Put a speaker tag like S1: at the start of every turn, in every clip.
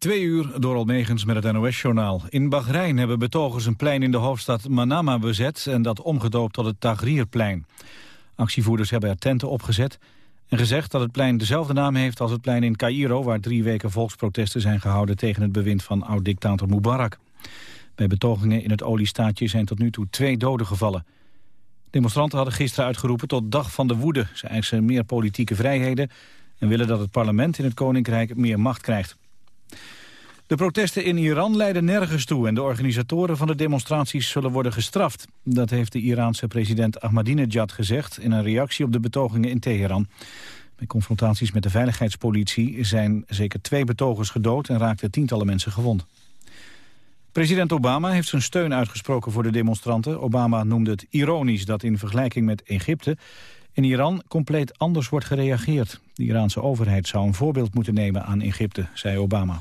S1: Twee uur door Almegens met het NOS-journaal. In Bahrein hebben betogers een plein in de hoofdstad Manama bezet... en dat omgedoopt tot het Tahrirplein. Actievoerders hebben er tenten opgezet... en gezegd dat het plein dezelfde naam heeft als het plein in Cairo... waar drie weken volksprotesten zijn gehouden tegen het bewind van oud-dictator Mubarak. Bij betogingen in het oliestaatje zijn tot nu toe twee doden gevallen. Demonstranten hadden gisteren uitgeroepen tot dag van de woede. Ze eisen meer politieke vrijheden en willen dat het parlement in het Koninkrijk meer macht krijgt. De protesten in Iran leiden nergens toe en de organisatoren van de demonstraties zullen worden gestraft. Dat heeft de Iraanse president Ahmadinejad gezegd in een reactie op de betogingen in Teheran. Bij confrontaties met de veiligheidspolitie zijn zeker twee betogers gedood en raakten tientallen mensen gewond. President Obama heeft zijn steun uitgesproken voor de demonstranten. Obama noemde het ironisch dat in vergelijking met Egypte in Iran compleet anders wordt gereageerd. De Iraanse overheid zou een voorbeeld moeten nemen aan Egypte, zei Obama.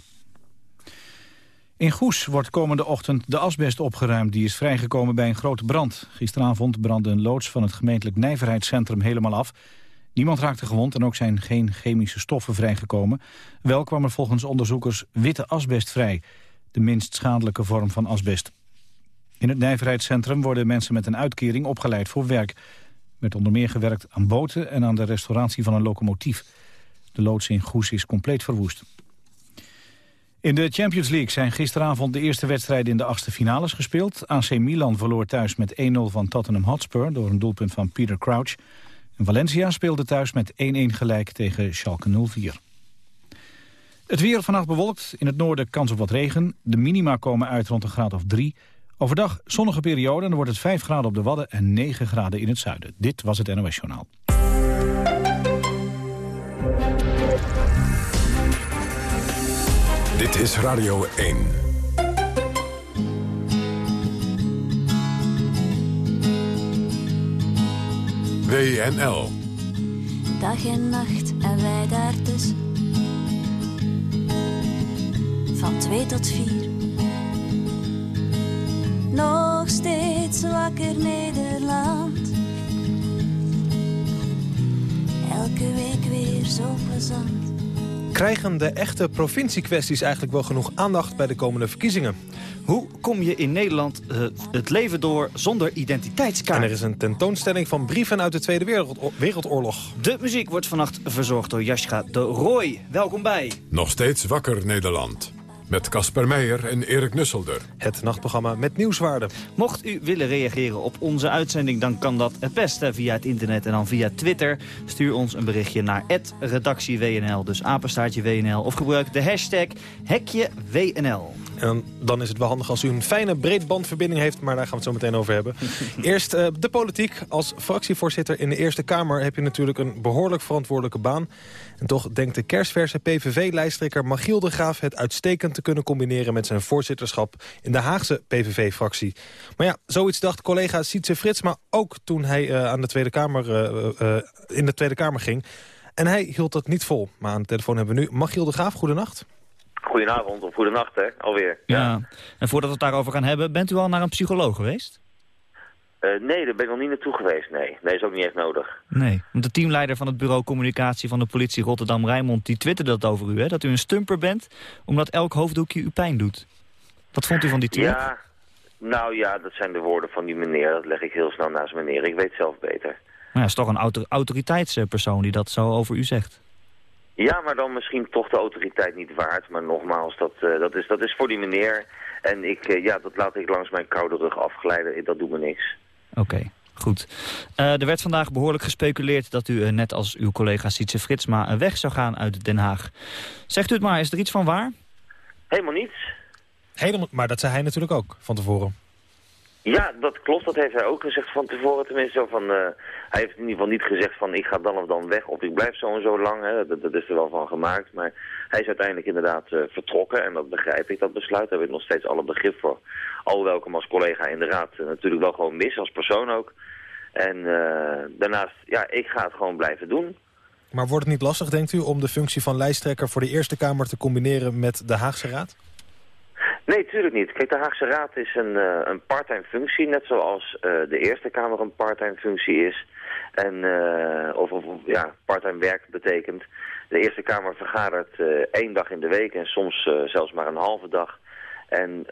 S1: In Goes wordt komende ochtend de asbest opgeruimd. Die is vrijgekomen bij een grote brand. Gisteravond brandde een loods van het gemeentelijk nijverheidscentrum helemaal af. Niemand raakte gewond en ook zijn geen chemische stoffen vrijgekomen. Wel kwam er volgens onderzoekers witte asbest vrij. De minst schadelijke vorm van asbest. In het nijverheidscentrum worden mensen met een uitkering opgeleid voor werk werd onder meer gewerkt aan boten en aan de restauratie van een locomotief. De loods in Goes is compleet verwoest. In de Champions League zijn gisteravond de eerste wedstrijden in de achtste finales gespeeld. AC Milan verloor thuis met 1-0 van Tottenham Hotspur door een doelpunt van Peter Crouch. En Valencia speelde thuis met 1-1 gelijk tegen Schalke 04. Het weer vannacht bewolkt, in het noorden kans op wat regen. De minima komen uit rond een graad of 3. Overdag zonnige periode en dan wordt het 5 graden op de Wadden en 9 graden in het zuiden. Dit was het NOS Journaal.
S2: Dit is Radio 1. WNL.
S3: Dag en nacht en wij daartussen. Van 2 tot 4 nog steeds wakker Nederland. Elke week weer zo plezant.
S4: Krijgen de echte provinciekwesties eigenlijk wel genoeg aandacht bij de komende verkiezingen?
S5: Hoe kom je in Nederland uh, het leven door zonder identiteitskaart?
S4: En er is een tentoonstelling van brieven uit de Tweede Wereldoorlog.
S5: De muziek wordt vannacht verzorgd door Jaska de Roy. Welkom bij.
S2: Nog steeds wakker Nederland. Met Casper Meijer en Erik Nusselder.
S4: Het nachtprogramma met nieuwswaarde.
S5: Mocht u willen reageren op onze uitzending... dan kan dat het beste via het internet en dan via Twitter. Stuur ons een berichtje naar redactieWNL, dus apenstaartje WNL. Of gebruik de hashtag hekje WNL.
S4: En dan is het wel handig als u een fijne breedbandverbinding heeft... maar daar gaan we het zo meteen over hebben. Eerst uh, de politiek. Als fractievoorzitter in de Eerste Kamer... heb je natuurlijk een behoorlijk verantwoordelijke baan. En toch denkt de kerstverse PVV-lijsttrekker Magiel de Graaf... het uitstekend te kunnen combineren met zijn voorzitterschap... in de Haagse PVV-fractie. Maar ja, zoiets dacht collega Sietse Fritsma ook toen hij uh, aan de Tweede Kamer, uh, in de Tweede Kamer ging. En hij hield dat niet vol. Maar aan de telefoon hebben we nu Magiel de Graaf. Goedenacht.
S6: Goedenavond of goedenacht, hè, alweer.
S5: Ja. En voordat we het daarover gaan hebben, bent u al naar een psycholoog geweest?
S6: Uh, nee, daar ben ik nog niet naartoe geweest, nee. Nee, is ook niet echt nodig.
S5: Nee, want de teamleider van het bureau communicatie van de politie Rotterdam, Rijnmond, die twitterde dat over u, hè? Dat u een stumper bent, omdat elk hoofddoekje u pijn doet. Wat vond u van die tweet?
S6: Ja, nou ja, dat zijn de woorden van die meneer. Dat leg ik heel snel naast meneer. Ik weet zelf beter.
S5: Maar ja, is toch een autor autoriteitspersoon die dat zo over u zegt?
S6: Ja, maar dan misschien toch de autoriteit niet waard. Maar nogmaals, dat, uh, dat, is, dat is voor die meneer. En ik, uh, ja, dat laat ik langs mijn koude rug afglijden. Dat doet me niks.
S5: Oké, goed. Uh, er werd vandaag behoorlijk gespeculeerd dat u, net als uw collega Sietse Fritsma, weg zou gaan uit Den Haag. Zegt u het maar, is er iets van waar?
S6: Helemaal niets.
S4: Helemaal, maar dat zei hij natuurlijk ook van tevoren.
S6: Ja, dat klopt. Dat heeft hij ook gezegd van tevoren. Tenminste, van, uh, hij heeft in ieder geval niet gezegd van ik ga dan of dan weg of ik blijf zo en zo lang. Hè. Dat, is er wel van gemaakt. Maar hij is uiteindelijk inderdaad uh, vertrokken en dat begrijp ik, dat besluit. Daar heb ik nog steeds alle begrip voor. Alhoewel ik als collega in de raad uh, natuurlijk wel gewoon mis, als persoon ook. En daarnaast, ja, ik ga het gewoon blijven doen.
S4: Maar wordt het niet lastig, denkt u, om de functie van lijsttrekker voor de Eerste Kamer te combineren met de Haagse Raad?
S6: Nee, tuurlijk niet. Kijk, de Haagse Raad is een, uh, een parttime functie, net zoals uh, de Eerste Kamer een parttime functie is. En, uh, of, of ja, parttime werk betekent. De Eerste Kamer vergadert één dag in de week en soms zelfs maar een halve dag. En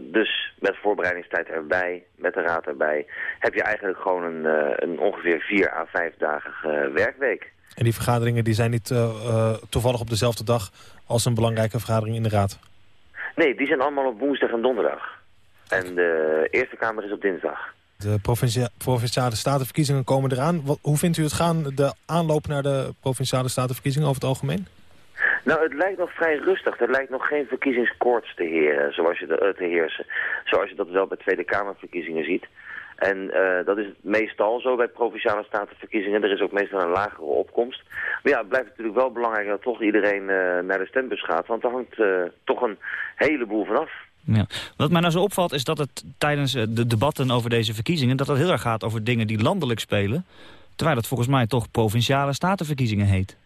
S6: dus met voorbereidingstijd erbij, met de raad erbij, heb je eigenlijk gewoon een, een ongeveer vier à vijf dagen werkweek.
S4: En die vergaderingen die zijn niet toevallig op dezelfde dag als een belangrijke vergadering in de raad?
S6: Nee, die zijn allemaal op woensdag en donderdag. En de Eerste Kamer is op dinsdag.
S4: De provinciale statenverkiezingen komen eraan. Wat, hoe vindt u het gaan, de aanloop naar de provinciale statenverkiezingen over het algemeen?
S6: Nou, het lijkt nog vrij rustig. Er lijkt nog geen verkiezingskoorts te, heren, zoals je de, eh, te heersen. Zoals je dat wel bij Tweede Kamerverkiezingen ziet. En uh, dat is meestal zo bij provinciale statenverkiezingen. Er is ook meestal een lagere opkomst. Maar ja, het blijft natuurlijk wel belangrijk dat toch iedereen uh, naar de stembus gaat. Want daar hangt uh, toch een heleboel vanaf.
S5: Ja. Wat mij nou zo opvalt is dat het tijdens de debatten over deze verkiezingen... dat het heel erg gaat over dingen die landelijk spelen. Terwijl het volgens mij toch provinciale statenverkiezingen heet.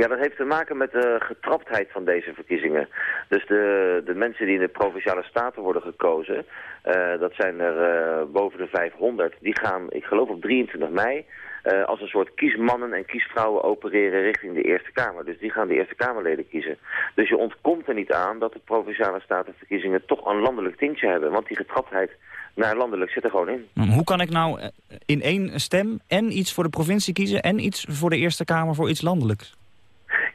S6: Ja, dat heeft te maken met de getraptheid van deze verkiezingen. Dus de, de mensen die in de Provinciale Staten worden gekozen, uh, dat zijn er uh, boven de 500, die gaan, ik geloof op 23 mei, uh, als een soort kiesmannen en kiesvrouwen opereren richting de Eerste Kamer. Dus die gaan de Eerste Kamerleden kiezen. Dus je ontkomt er niet aan dat de Provinciale Statenverkiezingen toch een landelijk tintje hebben. Want die getraptheid naar landelijk zit er gewoon in.
S5: Hoe kan ik nou in één stem en iets voor de provincie kiezen en iets voor de Eerste Kamer voor iets landelijks?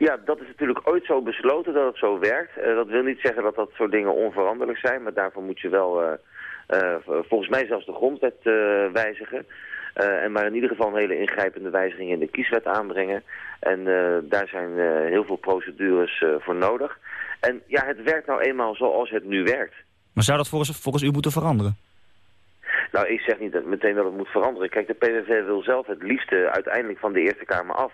S6: Ja, dat is natuurlijk ooit zo besloten dat het zo werkt. Uh, dat wil niet zeggen dat dat soort dingen onveranderlijk zijn, maar daarvoor moet je wel uh, uh, volgens mij zelfs de grondwet wijzigen. en maar in ieder geval een hele ingrijpende wijziging in de kieswet aanbrengen. En daar zijn heel veel procedures voor nodig. En ja, het werkt nou eenmaal zoals het nu werkt.
S5: Maar zou dat volgens, volgens u moeten veranderen?
S6: Nou, ik zeg niet dat meteen dat het moet veranderen. Kijk, de PVV wil zelf het liefste uiteindelijk van de Eerste Kamer af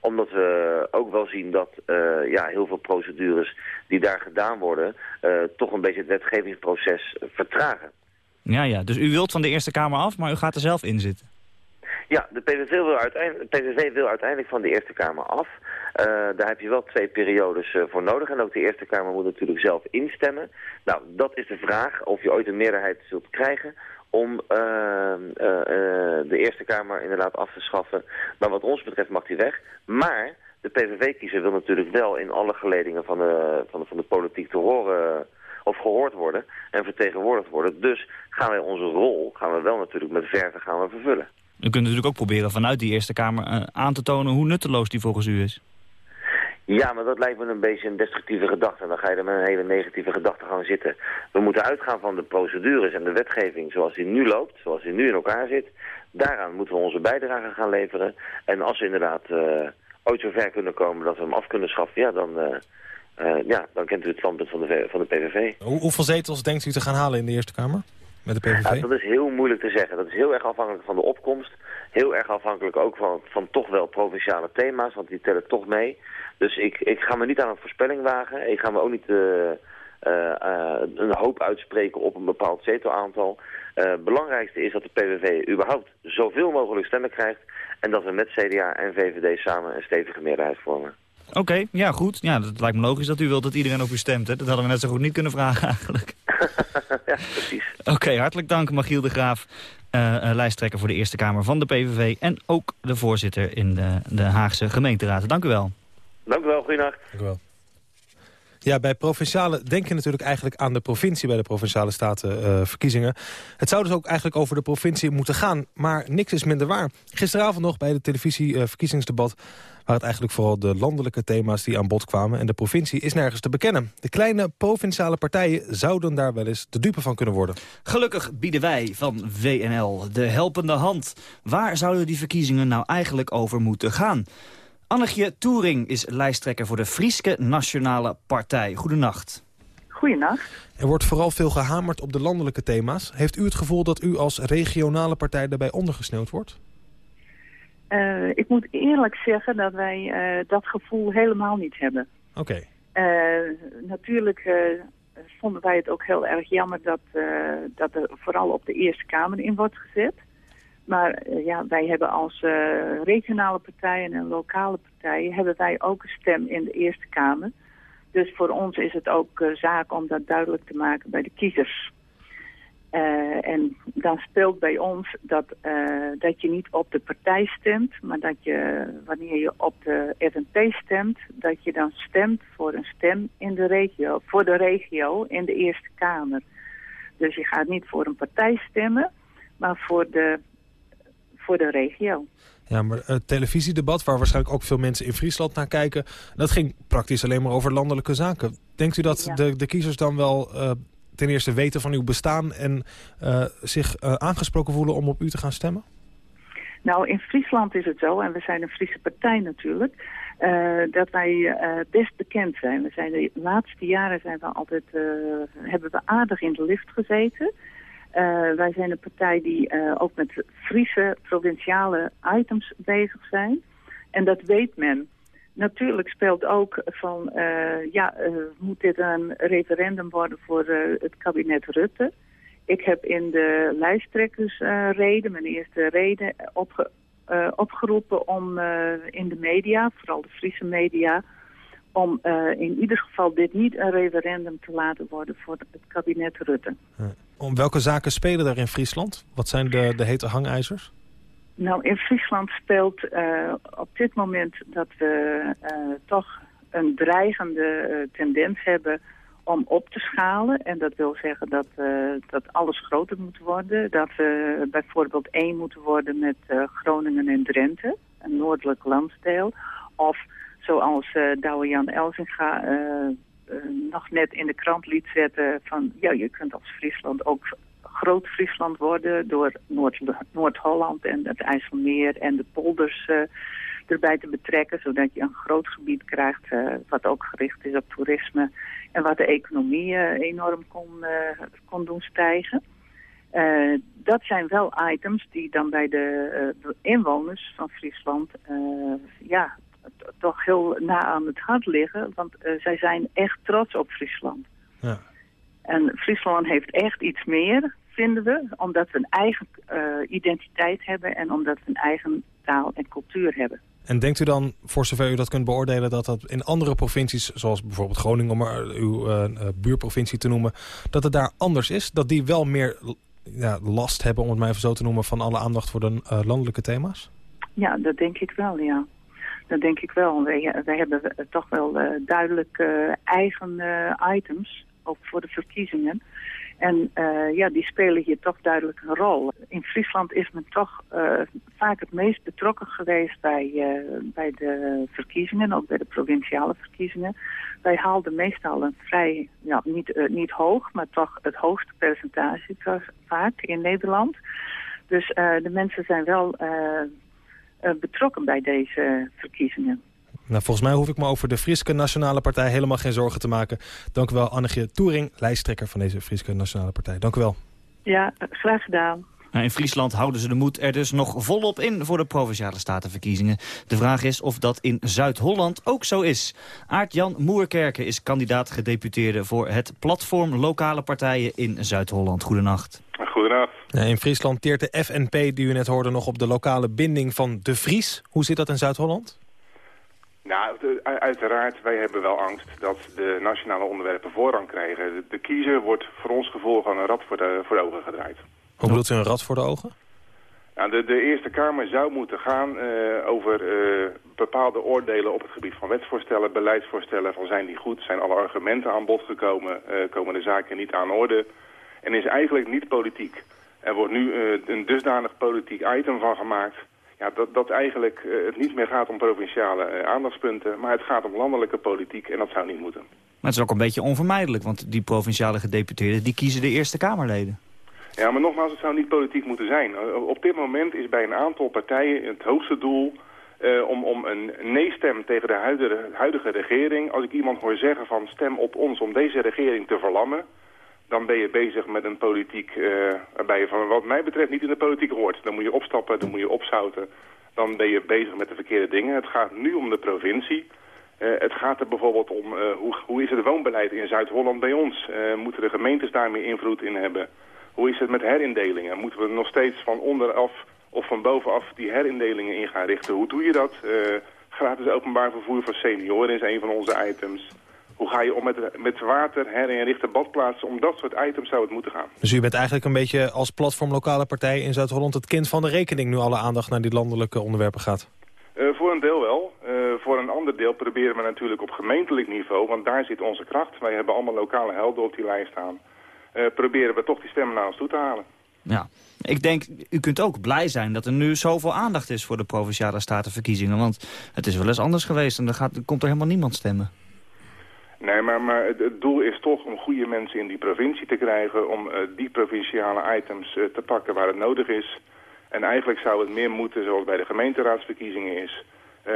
S6: omdat we ook wel zien dat uh, ja, heel veel procedures die daar gedaan worden... Uh, toch een beetje het wetgevingsproces vertragen.
S5: Ja, ja, dus u wilt van de Eerste Kamer af, maar u gaat er zelf in zitten.
S6: Ja, de PVV wil uiteindelijk, PVV wil uiteindelijk van de Eerste Kamer af. Uh, daar heb je wel twee periodes uh, voor nodig. En ook de Eerste Kamer moet natuurlijk zelf instemmen. Nou, dat is de vraag of je ooit een meerderheid zult krijgen om uh, de Eerste Kamer inderdaad af te schaffen. Maar wat ons betreft mag die weg. Maar de PVV-kiezer wil natuurlijk wel in alle geledingen van de, van de, van de politiek te horen of gehoord worden en vertegenwoordigd worden. Dus gaan wij onze rol, gaan we wel natuurlijk met verven gaan we vervullen.
S5: U kunt natuurlijk ook proberen vanuit die Eerste Kamer aan te tonen hoe nutteloos die volgens u is.
S6: Ja, maar dat lijkt me een beetje een destructieve gedachte. Dan ga je er met een hele negatieve gedachte gaan zitten. We moeten uitgaan van de procedures en de wetgeving zoals die nu loopt, zoals die nu in elkaar zit. Daaraan moeten we onze bijdrage gaan leveren. En als we inderdaad uh, ooit zover kunnen komen dat we hem af kunnen schaffen, ja, dan, uh, uh, ja, dan kent u het standpunt van de, van de PVV.
S4: Hoe, hoeveel zetels denkt u te gaan halen in de Eerste Kamer? Met de PVV?
S6: Ja, dat is heel moeilijk te zeggen. Dat is heel erg afhankelijk van de opkomst. Heel erg afhankelijk ook van, van toch wel provinciale thema's, want die tellen toch mee. Dus ik, ik ga me niet aan een voorspelling wagen. Ik ga me ook niet uh, uh, een hoop uitspreken op een bepaald zetelaantal. Het belangrijkste is dat de PVV überhaupt zoveel mogelijk stemmen krijgt... en dat we met CDA en VVD samen een stevige meerderheid vormen.
S5: Oké, okay, ja goed. Ja, dat lijkt me logisch dat u wilt dat iedereen op u stemt. Hè? Dat hadden we net zo goed niet kunnen vragen eigenlijk.
S6: ja, precies.
S5: Oké, okay, hartelijk dank Magiel de Graaf. Uh, lijsttrekker voor de Eerste Kamer van de PVV... en ook de voorzitter in de, de Haagse gemeenteraad. Dank u wel.
S6: Dank u wel, goeienacht.
S4: Dank u wel. Ja, bij provinciale denk je natuurlijk eigenlijk aan de provincie... bij de provinciale statenverkiezingen. Uh, het zou dus ook eigenlijk over de provincie moeten gaan. Maar niks is minder waar. Gisteravond nog bij de televisieverkiezingsdebat... Uh, het eigenlijk vooral de landelijke thema's die aan bod kwamen... en de provincie is nergens te bekennen. De kleine provinciale partijen zouden daar wel eens de dupe van kunnen worden.
S5: Gelukkig bieden wij van WNL de helpende hand. Waar zouden die verkiezingen nou eigenlijk over moeten gaan? Annegje Toering is lijsttrekker voor de Frieske Nationale Partij. Goedenacht.
S7: Goedenacht.
S4: Er wordt vooral veel gehamerd op de landelijke thema's. Heeft u het gevoel dat u als regionale partij daarbij ondergesneeuwd wordt?
S7: Uh, ik moet eerlijk zeggen dat wij uh, dat gevoel helemaal niet hebben.
S4: Oké. Okay.
S7: Uh, natuurlijk vonden wij het ook heel erg jammer dat, dat er vooral op de Eerste Kamer in wordt gezet. Maar ja, wij hebben als regionale partijen en lokale partijen... hebben wij ook een stem in de Eerste Kamer. Dus voor ons is het ook zaak om dat duidelijk te maken bij de kiezers. Uh, en dan speelt bij ons dat, uh, dat je niet op de partij stemt, maar dat je, wanneer je op de FNP stemt, dat je dan stemt voor een stem in de regio, voor de regio in de Eerste Kamer. Dus je gaat niet voor een partij stemmen, maar voor de, voor de regio.
S4: Ja, maar het televisiedebat, waar waarschijnlijk ook veel mensen in Friesland naar kijken... dat ging praktisch alleen maar over landelijke zaken. Denkt u dat de, de kiezers dan wel uh, ten eerste weten van uw bestaan... en uh, zich uh, aangesproken voelen om op u te gaan stemmen?
S7: Nou, in Friesland is het zo, en we zijn een Friese partij natuurlijk... dat wij best bekend zijn. We zijn de laatste jaren zijn we altijd, hebben we aardig in de lift gezeten... Wij zijn een partij die ook met Friese provinciale items bezig zijn. En dat weet men. Natuurlijk speelt ook van, uh, ja, moet dit een referendum worden voor het kabinet Rutte? Ik heb in de lijsttrekkersreden, mijn eerste reden, opge opgeroepen om in de media, vooral de Friese media, om in ieder geval dit niet een referendum te laten worden voor het kabinet Rutte.
S4: Om welke zaken spelen er in Friesland? Wat zijn de, de hete hangijzers?
S7: Nou, in Friesland speelt uh, op dit moment dat we uh, toch een dreigende tendens hebben om op te schalen. En dat wil zeggen dat, dat alles groter moet worden. Dat we bijvoorbeeld één moeten worden met Groningen en Drenthe, een noordelijk landsdeel. Of zoals uh, Douwe Jan Elzinga uh, uh, nog net in de krant liet zetten van... ja, je kunt als Friesland ook groot Friesland worden door Noord-Holland en het IJsselmeer en de polders erbij te betrekken, zodat je een groot gebied krijgt wat ook gericht is op toerisme en wat de economie enorm kon, kon doen stijgen. Dat zijn wel items die dan bij de, de inwoners van Friesland ja, toch heel na aan het hart liggen. Want zij zijn echt trots op Friesland. Ja. En Friesland heeft echt iets meer, vinden we. Omdat we een eigen uh, identiteit hebben en omdat we een eigen taal en cultuur hebben.
S4: En denkt u dan, voor zover u dat kunt beoordelen... dat dat in andere provincies, zoals bijvoorbeeld Groningen... om maar uw uh, buurprovincie te noemen... dat het daar anders is? Dat die wel meer ja, last hebben, om het maar even zo te noemen... van alle aandacht voor de uh, landelijke thema's?
S7: Ja, dat denk ik wel, ja. Dat denk ik wel. Wij, wij hebben toch wel uh, duidelijk eigen items, ook voor de verkiezingen. En ja, die spelen hier toch duidelijk een rol. In Friesland is men toch vaak het meest betrokken geweest bij, bij de verkiezingen, ook bij de provinciale verkiezingen. Wij haalden meestal een vrij, ja, niet, niet hoog, maar toch het hoogste percentage vaak in Nederland. Dus de mensen zijn wel uh, betrokken bij deze verkiezingen.
S4: Nou, volgens mij hoef ik me over de Friese Nationale Partij helemaal geen zorgen te maken. Dank u wel, Annegje Toering, lijsttrekker van deze Friese Nationale Partij. Dank u wel.
S7: Ja, graag gedaan.
S5: Nou, in Friesland houden ze de moed er dus nog volop in voor de Provinciale Statenverkiezingen. De vraag is of dat in Zuid-Holland ook zo is. Aart-Jan Moerkerken is kandidaat gedeputeerde voor het platform Lokale Partijen in Zuid-Holland. Goedenacht.
S8: Goedenacht.
S4: in Friesland teert de FNP, die u net hoorde, nog op de lokale binding van de Fries. Hoe zit dat in Zuid-Holland?
S8: Nou, uiteraard, wij hebben wel angst dat de nationale onderwerpen voorrang krijgen. De, kiezer wordt voor ons gevoel gewoon een rad voor de, voor de ogen gedraaid.
S4: Hoe bedoelt u een rad voor de ogen?
S8: Nou, de, de Eerste Kamer zou moeten gaan uh, over uh, bepaalde oordelen op het gebied van wetsvoorstellen, beleidsvoorstellen. Van zijn die goed, zijn alle argumenten aan bod gekomen, uh, komen de zaken niet aan orde en is eigenlijk niet politiek. Er wordt nu een dusdanig politiek item van gemaakt... Ja, dat, dat eigenlijk uh, het niet meer gaat om provinciale uh, aandachtspunten... maar het gaat om landelijke politiek en dat zou niet moeten.
S5: Maar het is ook een beetje onvermijdelijk... want die provinciale gedeputeerden die kiezen de Eerste Kamerleden.
S8: Ja, maar nogmaals, het zou niet politiek moeten zijn. Op dit moment is bij een aantal partijen het hoogste doel... Uh, om, om een nee-stem tegen de huidige, huidige regering... als ik iemand hoor zeggen van stem op ons om deze regering te verlammen dan ben je bezig met een politiek uh, waarbij je van wat mij betreft niet in de politiek hoort. Dan moet je opstappen, dan moet je opzouten. Dan ben je bezig met de verkeerde dingen. Het gaat nu om de provincie. Uh, het gaat er bijvoorbeeld om uh, hoe, hoe is het woonbeleid in Zuid-Holland bij ons? moeten de gemeentes daar meer invloed in hebben? Hoe is het met herindelingen? Moeten we nog steeds van onderaf of van bovenaf die herindelingen in gaan richten? Hoe doe je dat? gratis openbaar vervoer voor senioren is een van onze items. Hoe ga je om met, met water, herinrichte badplaatsen? Om dat soort items zou het moeten gaan.
S4: Dus u bent eigenlijk een beetje als platform lokale partij in Zuid-Holland... het kind van de rekening nu alle aandacht naar die landelijke onderwerpen gaat?
S8: Uh, voor een deel wel. Uh, voor een ander deel proberen we natuurlijk op gemeentelijk niveau... want daar zit onze kracht. Wij hebben allemaal lokale helden op die lijst staan. Uh, proberen we toch die stemmen naar ons toe te halen.
S5: Ja, ik denk, u kunt ook blij zijn dat er nu zoveel aandacht is voor de Provinciale Statenverkiezingen. Want het is wel eens anders geweest en dan gaat, komt er helemaal niemand stemmen.
S8: Nee, maar, maar het, doel is toch om goede mensen in die provincie te krijgen... om uh, die provinciale items uh, te pakken waar het nodig is. En eigenlijk zou het meer moeten, zoals bij de gemeenteraadsverkiezingen is... Uh,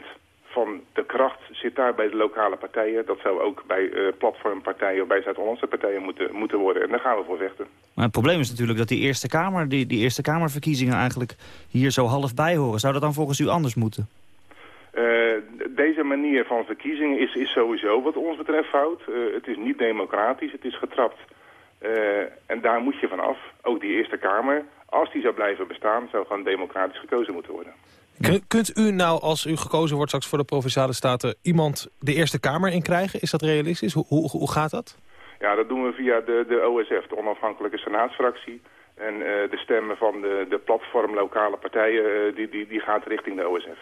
S8: 25% van de kracht zit daar bij de lokale partijen. Dat zou ook bij platformpartijen of bij Zuid-Hollandse partijen moeten, moeten worden. En daar gaan we voor vechten.
S5: Maar het probleem is natuurlijk dat die Eerste, Kamer, die, die Eerste Kamerverkiezingen eigenlijk hier zo half bij horen. Zou dat dan volgens u anders moeten?
S8: Uh, deze manier van verkiezingen is, is sowieso wat ons betreft fout. Uh, het is niet democratisch, het is getrapt. en daar moet je vanaf. Ook die Eerste Kamer, als die zou blijven bestaan, zou gewoon democratisch gekozen moeten worden.
S4: Kunt u nou, als u gekozen wordt straks voor de Provinciale Staten... iemand de Eerste Kamer in krijgen? Is dat realistisch? Hoe, hoe, hoe gaat dat?
S8: Ja, dat doen we via de, de OSF, de onafhankelijke senaatsfractie. En de stemmen van de, de platform lokale partijen, die, die, die gaat richting de OSF.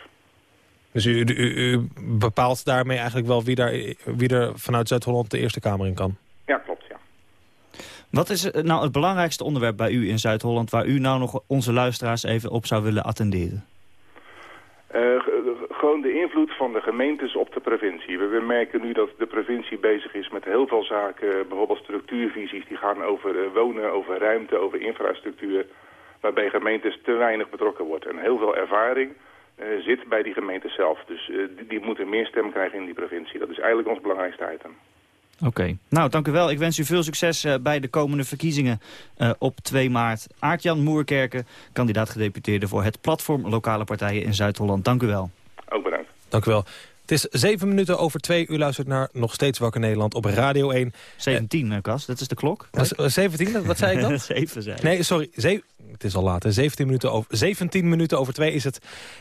S4: Dus u, u, u, bepaalt daarmee eigenlijk wel wie, daar, wie er vanuit Zuid-Holland de Eerste Kamer in kan?
S8: Ja, klopt, ja.
S5: Wat is nou het belangrijkste onderwerp bij u in Zuid-Holland... waar u nou nog onze luisteraars even op zou willen attenderen?
S8: Uh, gewoon de invloed van de gemeentes op de provincie. We, merken nu dat de provincie bezig is met heel veel zaken, bijvoorbeeld structuurvisies die gaan over wonen, over ruimte, over infrastructuur, waarbij gemeentes te weinig betrokken worden. En heel veel ervaring zit bij die gemeentes zelf. Dus die, die, moeten meer stem krijgen in die provincie. Dat is eigenlijk ons belangrijkste item.
S5: Oké. Okay. Nou, dank u wel. Ik wens u veel succes uh, bij de komende verkiezingen uh, op 2 maart. Aart-Jan Moerkerken, kandidaat gedeputeerde voor het platform Lokale Partijen in Zuid-Holland. Dank u wel.
S8: Ook bedankt.
S4: Dank u wel. Het is zeven minuten over twee. U luistert naar Nog Steeds Wakker Nederland op Radio 1.
S5: 17, uh, Kas. Dat is de klok.
S4: Uh, 17? Wat zei ik dan?
S5: 7 zei
S4: Nee, sorry. Ze het is al laat. 17 minuten, over, 17 minuten over twee is het.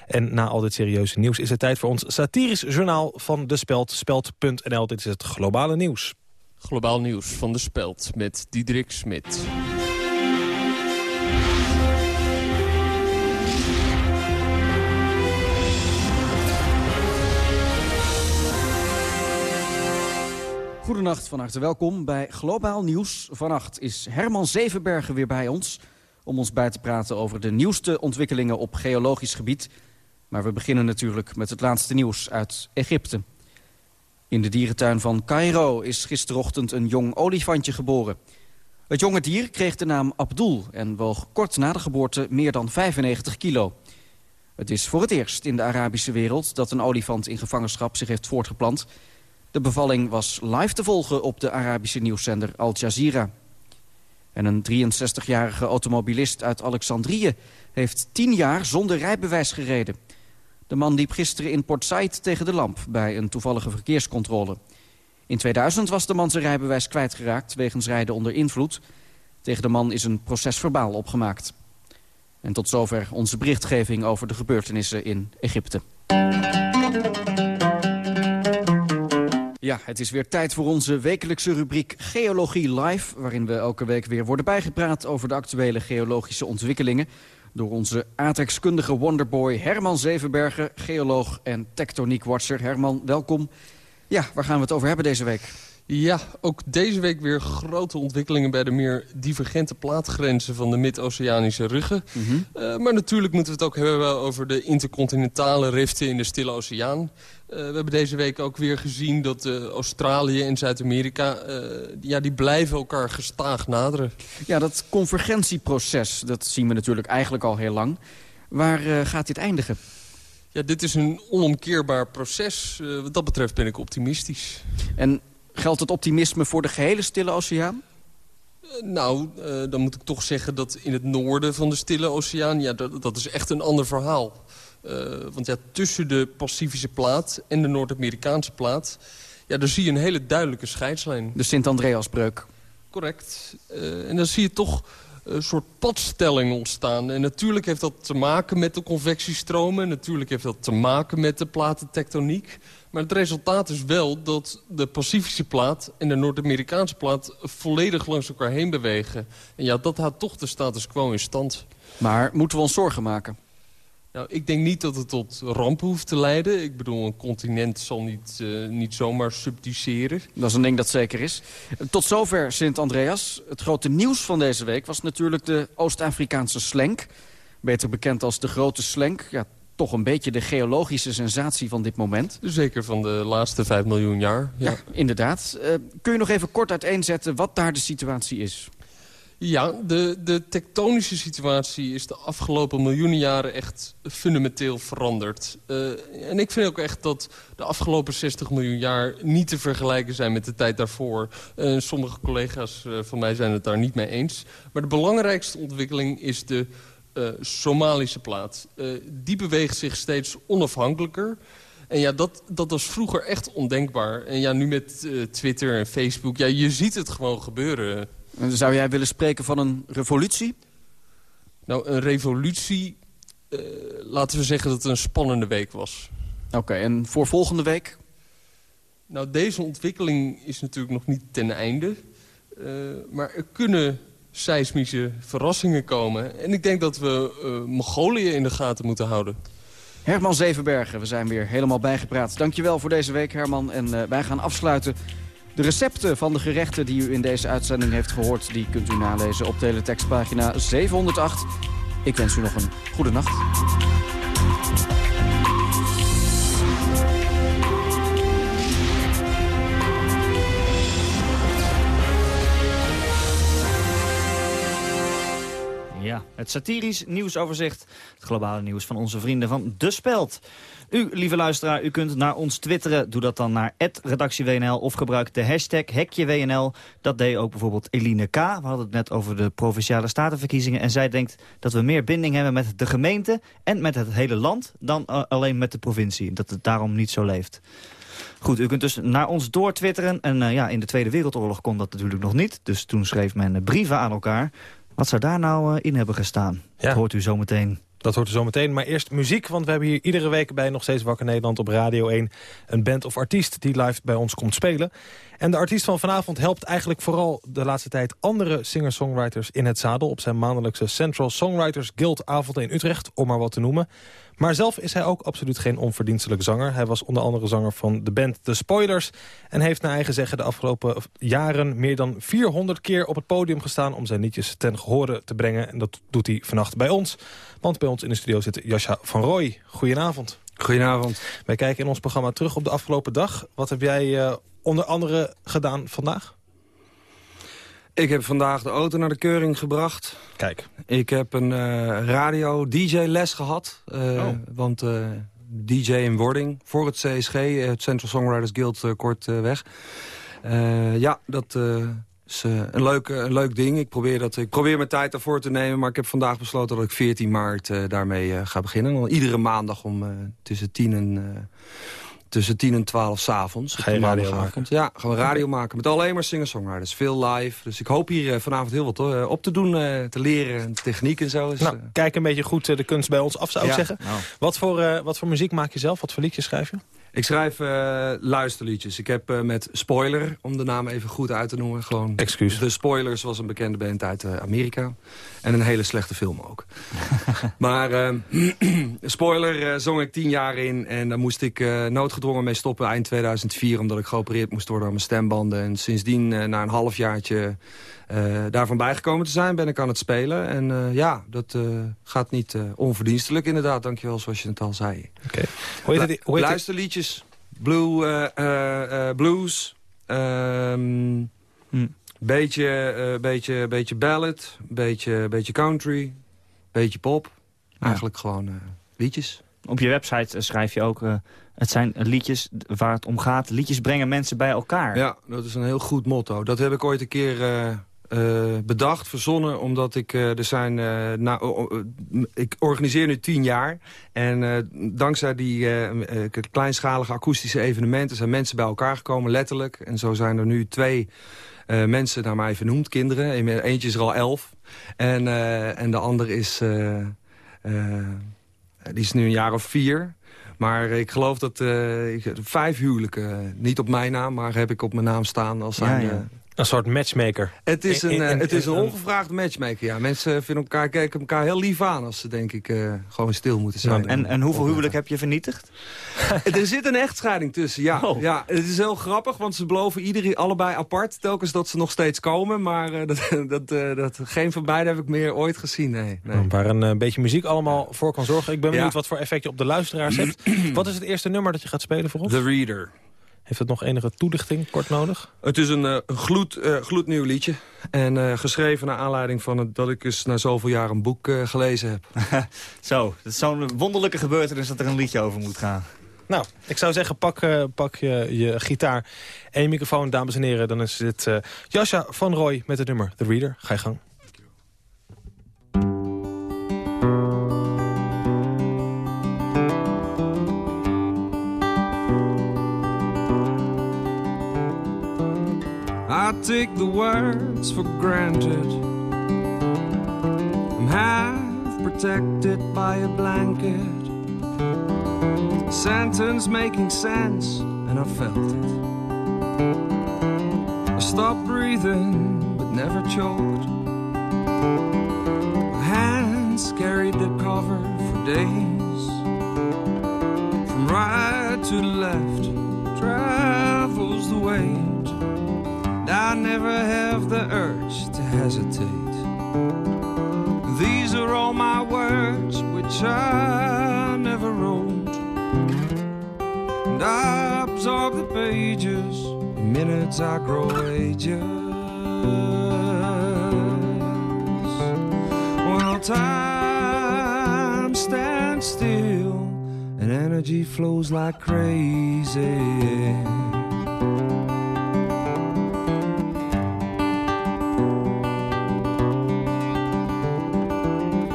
S4: En na al dit serieuze nieuws is het tijd voor ons satirisch journaal van De Speld. Speld.nl. Dit is het globale nieuws.
S9: Globaal nieuws van De Speld met Diederik Smit.
S10: Goedenacht, van harte welkom bij Globaal Nieuws. Vannacht is Herman Zevenbergen weer bij ons... om ons bij te praten over de nieuwste ontwikkelingen op geologisch gebied. Maar we beginnen natuurlijk met het laatste nieuws uit Egypte. In de dierentuin van Cairo is gisterochtend een jong olifantje geboren. Het jonge dier kreeg de naam Abdul en woog kort na de geboorte meer dan 95 kilo. Het is voor het eerst in de Arabische wereld dat een olifant in gevangenschap zich heeft voortgeplant. De bevalling was live te volgen op de Arabische nieuwszender Al Jazeera. En een 63-jarige automobilist uit Alexandrië heeft 10 jaar zonder rijbewijs gereden. De man liep gisteren in Port Said tegen de lamp bij een toevallige verkeerscontrole. In 2000 was de man zijn rijbewijs kwijtgeraakt wegens rijden onder invloed. Tegen de man is een procesverbaal opgemaakt. En tot zover onze berichtgeving over de gebeurtenissen in Egypte. Ja, het is weer tijd voor onze wekelijkse rubriek Geologie Live... waarin we elke week weer worden bijgepraat over de actuele geologische ontwikkelingen... door onze aardrijkskundige wonderboy Herman Zevenbergen... geoloog en tektoniek-watcher. Herman, welkom. Ja, waar gaan we het over hebben deze week?
S9: Ja, ook deze week weer grote ontwikkelingen bij de meer divergente plaatgrenzen van de Mid-Oceanische ruggen. Mm -hmm. uh, maar natuurlijk moeten we het ook hebben over de intercontinentale riften in de Stille Oceaan. Uh, we hebben deze week ook weer gezien dat uh, Australië en Zuid-Amerika... ja, die blijven elkaar gestaag naderen.
S10: Ja, dat convergentieproces, dat zien we natuurlijk eigenlijk al heel lang. Waar gaat dit eindigen?
S9: Ja, dit is een onomkeerbaar proces. wat dat betreft ben ik optimistisch.
S10: En Geldt het optimisme voor de gehele Stille Oceaan?
S9: Uh, nou, uh, dan moet ik toch zeggen dat in het noorden van de Stille Oceaan... ja, dat, dat is echt een ander verhaal. Uh, want ja, tussen de Pacifische plaat en de Noord-Amerikaanse plaat... ja, daar zie je een hele duidelijke scheidslijn.
S10: De Sint-Andreasbreuk.
S9: Correct. en dan zie je toch een soort padstelling ontstaan. En natuurlijk heeft dat te maken met de convectiestromen. Natuurlijk heeft dat te maken met de platentectoniek. Maar het resultaat is wel dat de Pacifische plaat en de Noord-Amerikaanse plaat... volledig langs elkaar heen bewegen. En ja, dat houdt toch de status quo in stand.
S10: Maar moeten we ons zorgen maken?
S9: Nou, ik denk niet dat het tot rampen hoeft te leiden. Ik bedoel, een continent zal niet, uh, niet zomaar subduceren.
S10: Dat is een ding dat zeker is. Tot zover Sint-Andreas. Het grote nieuws van deze week was natuurlijk de Oost-Afrikaanse slenk. Beter bekend als de grote slenk. Ja, toch een beetje de geologische sensatie van dit moment.
S9: Zeker van de laatste 5 miljoen jaar. Ja, ja
S10: inderdaad. Uh, kun je nog even kort uiteenzetten wat daar de situatie is?
S9: Ja, de, de tektonische situatie is de afgelopen miljoenen jaren echt fundamenteel veranderd. Uh, en ik vind ook echt dat de afgelopen 60 miljoen jaar niet te vergelijken zijn met de tijd daarvoor. Uh, sommige collega's van mij zijn het daar niet mee eens. Maar de belangrijkste ontwikkeling is de Somalische plaat. die beweegt zich steeds onafhankelijker. En ja, dat, dat was vroeger echt ondenkbaar. En ja, nu met Twitter en Facebook, ja, je ziet het gewoon gebeuren.
S10: Zou jij willen spreken van een revolutie?
S9: Nou, een revolutie... Laten we zeggen dat het een spannende week was.
S10: Oké, en voor volgende week?
S9: Nou, deze ontwikkeling is natuurlijk nog niet ten einde. Maar er kunnen seismische verrassingen komen. En ik denk dat we uh, Mongolië in de gaten moeten houden.
S10: Herman Zevenbergen, we zijn weer helemaal bijgepraat. Dankjewel voor deze week, Herman. En wij gaan afsluiten de recepten van de gerechten die u in deze uitzending heeft gehoord... die kunt u nalezen op teletextpagina 708. Ik wens u nog een goede nacht.
S5: Ja, het satirisch nieuwsoverzicht. Het globale nieuws van onze vrienden van De Speld. U, lieve luisteraar, u kunt naar ons twitteren. Doe dat dan naar redactieWNL of gebruik de hashtag HekjeWNL. Dat deed ook bijvoorbeeld Eline K. We hadden het net over de Provinciale Statenverkiezingen. En zij denkt dat we meer binding hebben met de gemeente en met het hele land... dan alleen met de provincie. Dat het daarom niet zo leeft. Goed, u kunt dus naar ons doortwitteren. En uh, ja, in de Tweede Wereldoorlog kon dat natuurlijk nog niet. Dus toen schreef men brieven aan elkaar. Wat zou daar nou uh, in hebben gestaan? Ja. Dat hoort u zometeen.
S4: Dat hoort er zo meteen. Maar eerst muziek, want we hebben hier iedere week bij Nog Steeds Wakker Nederland op Radio 1... een band of artiest die live bij ons komt spelen. En de artiest van vanavond helpt eigenlijk vooral de laatste tijd... andere singer-songwriters in het zadel... op zijn maandelijkse Central Songwriters Guild avonden in Utrecht, om maar wat te noemen. Maar zelf is hij ook absoluut geen onverdienstelijke zanger. Hij was onder andere zanger van de band The Spoilers... en heeft naar eigen zeggen de afgelopen jaren meer dan 400 keer op het podium gestaan... om zijn liedjes ten gehore te brengen. En dat doet hij vannacht bij ons. Want bij ons in de studio zit Jascha van Rooij. Goedenavond.
S11: Goedenavond.
S4: Wij kijken in ons programma terug op de afgelopen dag. Wat heb jij uh, onder andere gedaan vandaag?
S11: Ik heb vandaag de auto naar de keuring gebracht.
S4: Kijk.
S11: Ik heb een uh, radio-dj-les gehad. Uh, oh. Want uh, DJ in wording voor het CSG, het Central Songwriters Guild, kort weg. ja, dat is een, leuk, een leuk ding. Ik probeer, dat, ik probeer mijn tijd daarvoor te nemen. Maar ik heb vandaag besloten dat ik 14 maart daarmee ga beginnen. iedere maandag om tussen 10 en tussen 10 en 12 s'avonds.
S4: Je radio maken?
S11: Ja, gaan we radio maken. Met alleen maar singer-songwriters. Veel live. Dus ik hoop hier eh, vanavond heel wat uh, op te doen. Uh, te leren, techniek en zo. Dus,
S4: nou, kijk een beetje goed de kunst bij ons af, zou ik zeggen. Nou. Wat, voor, wat voor muziek maak je zelf? Wat voor liedjes schrijf je?
S11: Ik schrijf uh, luisterliedjes. Ik heb uh, met Spoiler, om de naam even goed uit te noemen... gewoon
S4: Excuus.
S11: De Spoilers was een bekende band uit Amerika. En een hele slechte film ook. maar Spoiler zong ik tien jaar in... en daar moest ik noodgedwongen mee stoppen eind 2004... omdat ik geopereerd moest worden aan mijn stembanden. En sindsdien, na een halfjaartje daarvan bijgekomen te zijn, ben ik aan het spelen. En ja, dat gaat niet onverdienstelijk inderdaad. Dankjewel, zoals je het al zei.
S4: Oké. Okay. Hoe heet
S11: Luisterliedjes, blue, blues, um, hm. Beetje, beetje, beetje ballad, beetje, beetje country, beetje pop. Eigenlijk gewoon liedjes.
S5: Op je website schrijf je ook... Het zijn liedjes waar het om gaat. Liedjes brengen mensen bij elkaar.
S11: Ja, dat is een heel goed motto. Dat heb ik ooit een keer uh, bedacht, verzonnen, omdat ik uh, er zijn... Uh, nou, ik organiseer nu tien jaar. En dankzij die kleinschalige akoestische evenementen... zijn mensen bij elkaar gekomen, letterlijk. En zo zijn er nu twee mensen naar mij vernoemd, kinderen. Eentje is er al elf. En, en de ander is... die is nu een jaar of vier.
S12: Maar ik geloof dat ik, vijf huwelijken, niet op mijn naam... maar heb ik op mijn naam staan als
S4: ja, ja. Een soort matchmaker.
S12: Het is een, het is een ongevraagde matchmaker, ja. Mensen vinden elkaar, kijken elkaar heel lief aan als ze, denk ik, uh, gewoon stil moeten zijn.
S5: En, en hoeveel huwelijk heb je vernietigd?
S12: er zit een echtscheiding tussen, ja.
S5: Oh.
S12: ja. Het is heel grappig, want ze beloven iedereen allebei apart... telkens dat ze nog steeds komen. Maar uh, dat, dat, uh, dat, geen van beiden heb ik meer ooit gezien, nee. nee.
S4: Waar een beetje muziek allemaal voor kan zorgen. Ik ben benieuwd ja. wat voor effect je op de luisteraars hebt. wat is het eerste nummer dat je gaat spelen voor ons?
S12: The Reader.
S4: Heeft het nog enige toelichting kort nodig?
S12: Het is een uh, gloed, uh, gloednieuw liedje. En uh, geschreven naar aanleiding van het, dat ik eens na zoveel jaar een boek gelezen heb.
S5: Zo, het is zo'n wonderlijke gebeurtenis dat er een liedje over moet gaan.
S4: Nou, ik zou zeggen, pak, pak je, je gitaar en je microfoon, dames en heren. Dan is dit Jascha van Roy met het nummer The Reader. Ga je gang.
S11: I take the words for granted. I'm half protected by a blanket. Sentence making sense, and I felt it. I stopped breathing, but never choked. My hands carried the cover for days. From right to left, travels the weight. I never have the urge to hesitate. These are all my words, which I never wrote. And I absorb the pages, in minutes I grow ages. While time stands still, and energy flows like crazy.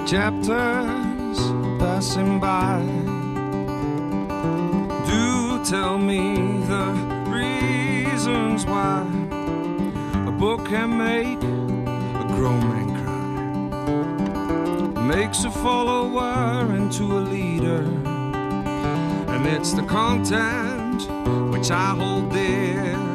S11: Chapters passing by. Do tell me the reasons why a book can make a grown man cry. Makes a follower into a leader. And it's the content which I hold dear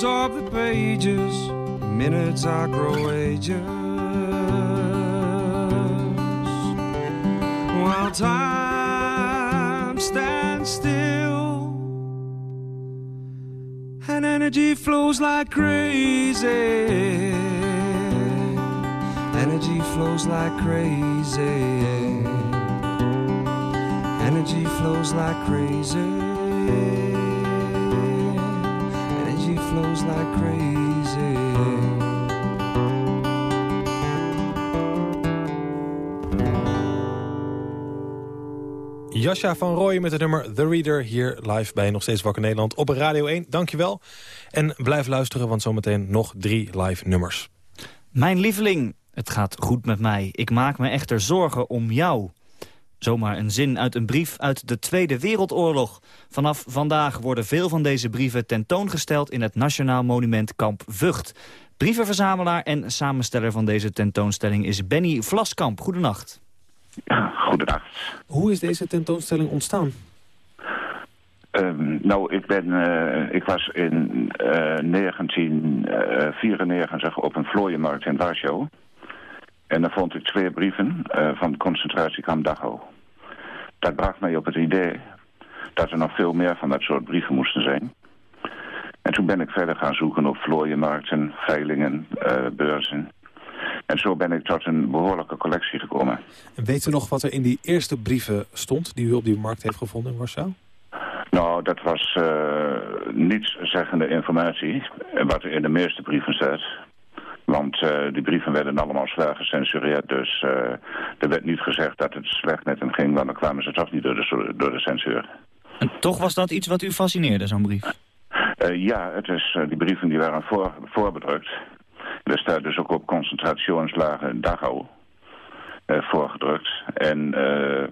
S11: absorb the pages, minutes I grow ages. While time stands still, and energy flows like crazy energy flows like crazy. Energy flows like crazy. Like crazy.
S4: Jascha van Rooij met het nummer The Reader hier live bij Nog Steeds Wakker Nederland op Radio 1. Dankjewel. En blijf luisteren, want zometeen nog drie live nummers.
S5: Mijn lieveling, het gaat goed met mij. Ik maak me echter zorgen om jou. Zomaar een zin uit een brief uit de Tweede Wereldoorlog. Vanaf vandaag worden veel van deze brieven tentoongesteld... in het Nationaal Monument Kamp Vught. Brievenverzamelaar en samensteller van deze tentoonstelling is Benny Vlaskamp. Goedenacht.
S13: Goedenacht.
S4: Hoe is deze tentoonstelling ontstaan?
S13: Um, nou, ik, ben, uh, ik was in uh, 1994 op een vlooienmarkt in Warschau. En dan vond ik twee brieven uh, van concentratiekamp Dachau. Dat bracht mij op het idee dat er nog veel meer van dat soort brieven moesten zijn. En toen ben ik verder gaan zoeken op vlooienmarkten, veilingen, uh, beurzen. En zo ben ik tot een behoorlijke collectie gekomen.
S4: En weet u nog wat er in die eerste brieven stond die u op die markt heeft gevonden in Warschau?
S13: Nou, dat was uh, nietszeggende informatie, wat er in de meeste brieven staat. Want uh, die brieven werden allemaal zwaar gecensureerd. Dus uh, er werd niet gezegd dat het slecht met hem ging. Want dan kwamen ze toch niet door de, door de censuur.
S5: En toch was dat iets wat u fascineerde, zo'n brief?
S13: Uh, ja, het is, die brieven die waren voor, voorbedrukt. Er staat dus ook op concentrationslagen Dachau. eh, voorgedrukt. En eh,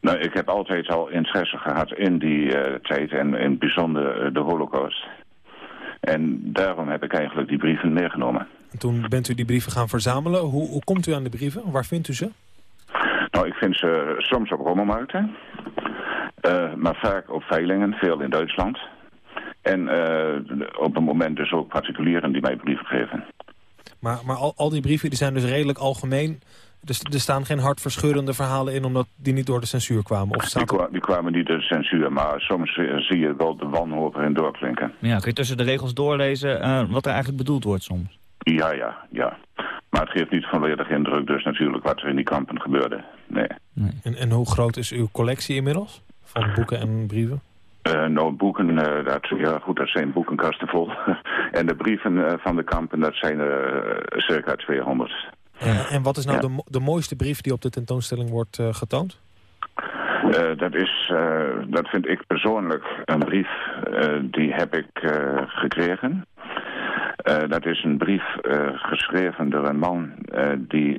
S13: nou, ik heb altijd al interesse gehad in die eh, tijd en in het bijzonder eh, de holocaust. En daarom heb ik eigenlijk die brieven meegenomen.
S4: En toen bent u die brieven gaan verzamelen. Hoe, hoe komt u aan de brieven? Waar vindt u ze?
S13: Nou, ik vind ze soms op rommelmarkten. eh, maar vaak op veilingen, veel in Duitsland. En eh, op het moment dus ook particulieren die mij brieven geven.
S4: Maar, maar al, al die brieven die zijn dus redelijk algemeen. Dus er staan geen hartverscheurende verhalen in... omdat die niet door de censuur kwamen? Of
S13: Die,
S4: staat
S13: kwa- die kwamen niet door de censuur, maar soms eh, zie je wel de wanhoop erin doorklinken.
S5: Ja, kun je tussen de regels doorlezen eh, wat er eigenlijk bedoeld wordt soms?
S13: Ja, ja, ja. Maar het geeft niet volledig indruk dus natuurlijk wat er in die kampen gebeurde. Nee.
S4: En, en hoe groot is uw collectie inmiddels? Van boeken en brieven?
S13: Eh, nou, boeken, eh, dat, ja, goed, dat zijn boekenkasten vol. en de brieven eh, van de kampen, dat zijn er circa 200.
S4: En, en wat is nou
S13: Ja.
S4: de, de mooiste brief die op de tentoonstelling wordt getoond?
S13: Eh, dat, is, eh, dat vind ik persoonlijk een brief, eh, die heb ik eh, gekregen. Eh, dat is een brief eh, geschreven door een man eh, die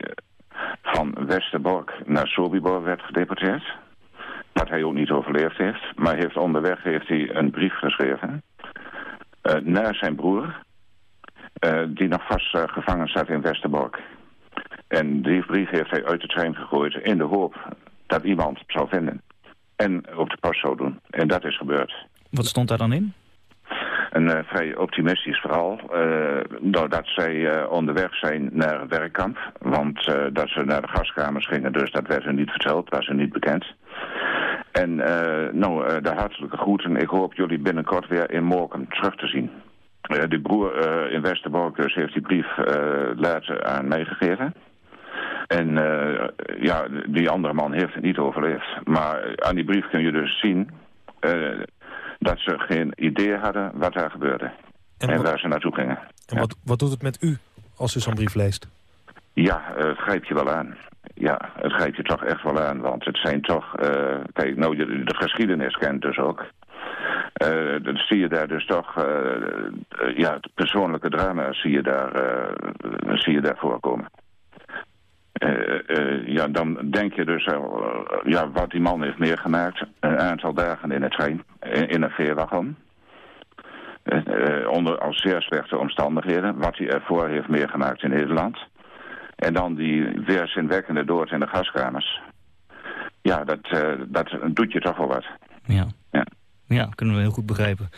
S13: van Westerbork naar Sobibor werd gedeporteerd. Wat hij ook niet overleefd heeft. Maar heeft onderweg heeft hij een brief geschreven naar zijn broer. die nog vast gevangen zat in Westerbork. En die brief heeft hij uit de trein gegooid in de hoop dat iemand het zou vinden. En op de post zou doen. En dat is gebeurd.
S5: Wat stond daar dan in?
S13: Een eh, vrij optimistisch verhaal. eh, doordat zij eh, onderweg zijn naar het werkkamp. Want dat ze naar de gaskamers gingen, dus dat werd hun niet verteld, was hun niet bekend. En nou, de hartelijke groeten. Ik hoop jullie binnenkort weer in Mokum terug te zien. Eh die broer in Westerbork dus heeft die brief eh, later aan mij gegeven. En ja, die andere man heeft het niet overleefd. Maar aan die brief kun je dus zien dat ze geen idee hadden wat daar gebeurde. En, waar ze naartoe gingen.
S4: En wat, wat doet het met u als u zo'n brief leest?
S13: Ja, het grijpt je wel aan. Ja, het grijpt je toch echt wel aan. Want het zijn toch... eh, kijk, nou, je de geschiedenis kent dus ook. Eh, dan zie je daar dus toch... eh, ja, het persoonlijke drama zie je daar, zie je daar voorkomen. Eh, eh, ja, dan denk je dus al, eh, ja, wat die man heeft meegemaakt. Een aantal dagen in het trein, in, een veerwagon. Onder als zeer slechte omstandigheden. Wat hij ervoor heeft meegemaakt in Nederland. En dan die weerzinwekkende dood in de gaskamers. Ja, dat, dat doet je toch wel wat.
S5: Ja.
S13: Ja.
S5: Kunnen we heel goed begrijpen.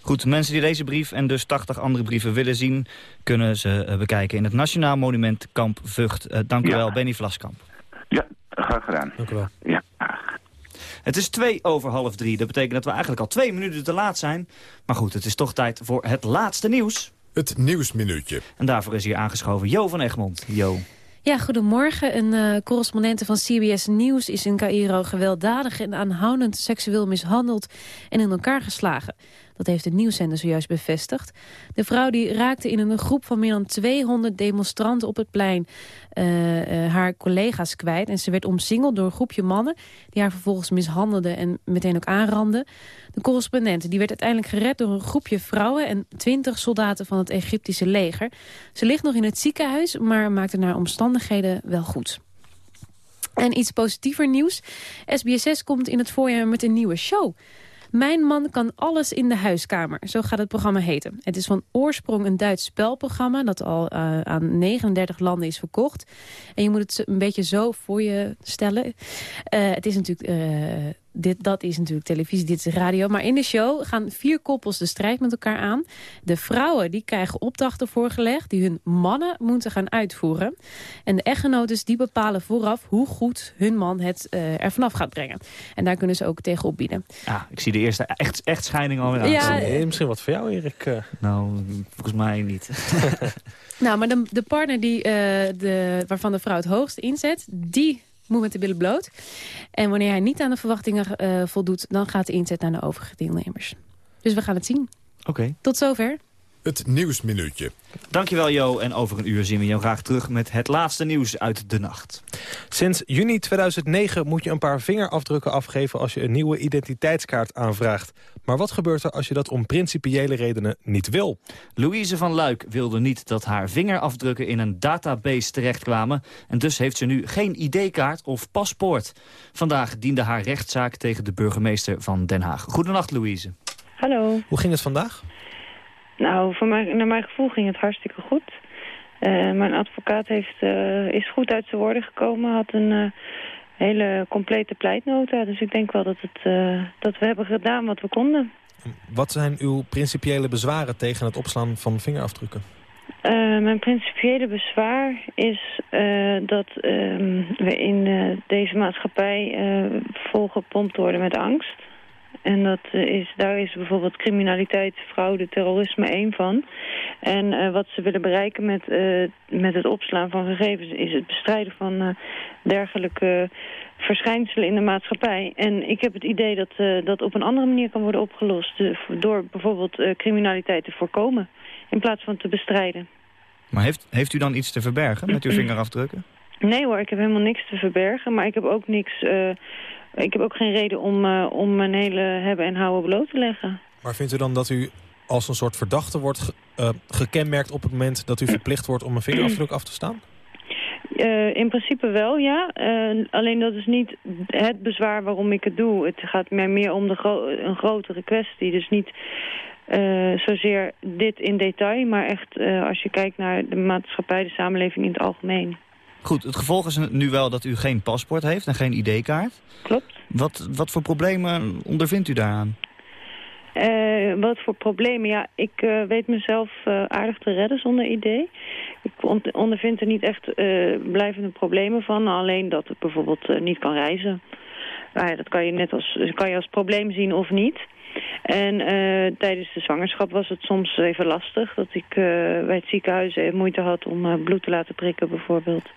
S5: Goed, mensen die deze brief en dus 80 andere brieven willen zien... kunnen ze eh, bekijken in het Nationaal Monument Kamp Vught. Eh, dank u
S13: Ja.
S5: wel, Benny Vlaskamp.
S13: Ja, graag gedaan.
S4: Dank u wel.
S13: Ja.
S5: Het is twee over half drie. Dat betekent dat we eigenlijk al twee minuten te laat zijn. Maar goed, het is toch tijd voor het laatste nieuws.
S2: Het Nieuwsminuutje.
S5: En daarvoor is hier aangeschoven Jo van Egmond. Jo.
S14: Ja, goedemorgen. Een eh correspondente van CBS Nieuws is in Cairo gewelddadig en aanhoudend seksueel mishandeld en in elkaar geslagen. Dat heeft de nieuwszender zojuist bevestigd. De vrouw die raakte in een groep van meer dan 200 demonstranten op het plein eh, eh, haar collega's kwijt. En ze werd omsingeld door een groepje mannen die haar vervolgens mishandelden en meteen ook aanranden. De correspondent die werd uiteindelijk gered door een groepje vrouwen en 20 soldaten van het Egyptische leger. Ze ligt nog in het ziekenhuis, maar maakte naar omstandigheden wel goed. En iets positiever nieuws. SBSS komt in het voorjaar met een nieuwe show. Mijn man kan alles in de huiskamer. Zo gaat het programma heten. Het is van oorsprong een Duits spelprogramma... dat al eh, aan 39 landen is verkocht. En je moet het een beetje zo voor je stellen. Eh, het is natuurlijk... dit, dat is natuurlijk televisie, dit is radio. Maar in de show gaan vier koppels de strijd met elkaar aan. De vrouwen die krijgen opdrachten voorgelegd... die hun mannen moeten gaan uitvoeren. En de echtgenotes die bepalen vooraf... hoe goed hun man het eh, er vanaf gaat brengen. En daar kunnen ze ook tegen opbieden.
S5: Ja, ik zie de eerste echt, echtscheiding alweer aan.
S14: Ja,
S4: Nee, misschien wat voor jou, Erik. eh.
S5: Nou, volgens mij niet.
S14: Nou, maar de, de partner die, eh, de, waarvan de vrouw het hoogst inzet... die moet met de billen bloot. En wanneer hij niet aan de verwachtingen eh, voldoet... dan gaat de inzet naar de overige deelnemers. Dus we gaan het zien.
S5: Oké.
S14: Tot zover.
S2: Het Nieuwsminuutje.
S5: Dankjewel Jo en over een uur zien we jou graag terug met het laatste nieuws uit de nacht.
S4: Sinds juni 2009 moet je een paar vingerafdrukken afgeven als je een nieuwe identiteitskaart aanvraagt. Maar wat gebeurt er als je dat om principiële redenen niet wil?
S5: Louise van Luik wilde niet dat haar vingerafdrukken in een database terechtkwamen... en dus heeft ze nu geen ID-kaart of paspoort. Vandaag diende haar rechtszaak tegen de burgemeester van Den Haag. Goedenacht, Louise.
S15: Hallo.
S4: Hoe ging het vandaag?
S15: Nou, voor naar mijn gevoel ging het hartstikke goed. Uh, mijn advocaat heeft, uh, is goed uit zijn woorden gekomen. Had een uh, hele complete pleitnota. Dus ik denk wel dat, het, dat we hebben gedaan wat we konden.
S4: Wat zijn uw principiële bezwaren tegen het opslaan van vingerafdrukken?
S15: mijn principiële bezwaar is dat ehm, we in deze maatschappij volgepompt worden met angst. En dat is, daar is bijvoorbeeld criminaliteit, fraude, terrorisme één van. En uh, wat ze willen bereiken met, uh, met het opslaan van gegevens... is het bestrijden van uh, dergelijke verschijnselen in de maatschappij. En ik heb het idee dat dat op een andere manier kan worden opgelost... door bijvoorbeeld criminaliteit te voorkomen in plaats van te bestrijden.
S5: Maar heeft, heeft u dan iets te verbergen met uw vingerafdrukken?
S15: Nee hoor, ik heb helemaal niks te verbergen. Maar ik heb ook niks ik heb ook geen reden om, uh, om mijn hele hebben en houden bloot te leggen.
S4: Maar vindt u dan dat u als een soort verdachte wordt ge uh, gekenmerkt op het moment dat u verplicht wordt om een vingerafdruk af te staan?
S15: Uh, in principe wel, ja. alleen dat is niet het bezwaar waarom ik het doe. Het gaat mij meer om de gro een grotere kwestie. Dus niet zozeer dit in detail, maar echt als je kijkt naar de maatschappij, de samenleving in het algemeen.
S5: Goed, het gevolg is nu wel dat u geen paspoort heeft en geen ID-kaart.
S15: Klopt.
S5: Wat, wat voor problemen ondervindt u daaraan?
S15: Uh, wat voor problemen? Ja, ik uh, weet mezelf uh, aardig te redden zonder idee. Ik ondervind er niet echt blijvende problemen van. Alleen dat het bijvoorbeeld niet kan reizen. Dat kan je net als, kan je als probleem zien of niet. En tijdens de zwangerschap was het soms even lastig. Dat ik bij het ziekenhuis moeite had om bloed te laten prikken bijvoorbeeld.